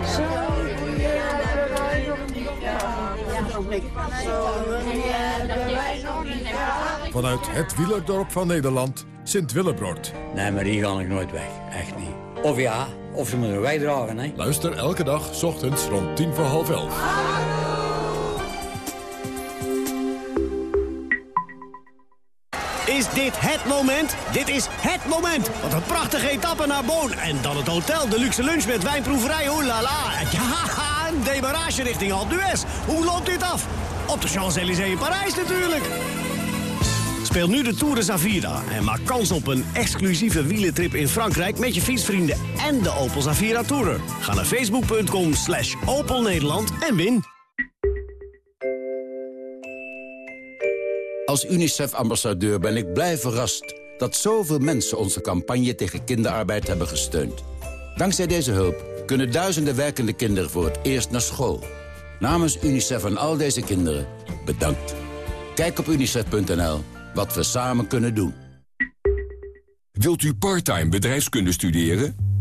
Vanuit het wielerdorp van Nederland, Sint-Willebroord. Nee, maar die ga ik nooit weg. Echt niet. Of ja, of ze moeten wegdragen, hè. Luister elke dag 's ochtends rond tien voor half elf. Is dit het moment? Dit is het moment! Wat een prachtige etappe naar Boon. En dan het hotel, de luxe lunch met wijnproeverij, oh la la. Ja, een demarage richting Alpe. Hoe loopt dit af? Op de Champs-Élysées in Parijs natuurlijk. Speel nu de Tour de Zavira en maak kans op een exclusieve wielentrip in Frankrijk... met je fietsvrienden en de Opel Zavira Tourer. Ga naar facebook.com slash Opel Nederland en win. Als UNICEF-ambassadeur ben ik blij verrast dat zoveel mensen onze campagne tegen kinderarbeid hebben gesteund. Dankzij deze hulp kunnen duizenden werkende kinderen voor het eerst naar school. Namens UNICEF en al deze kinderen, bedankt. Kijk op unicef.nl wat we samen kunnen doen. Wilt u parttime bedrijfskunde studeren?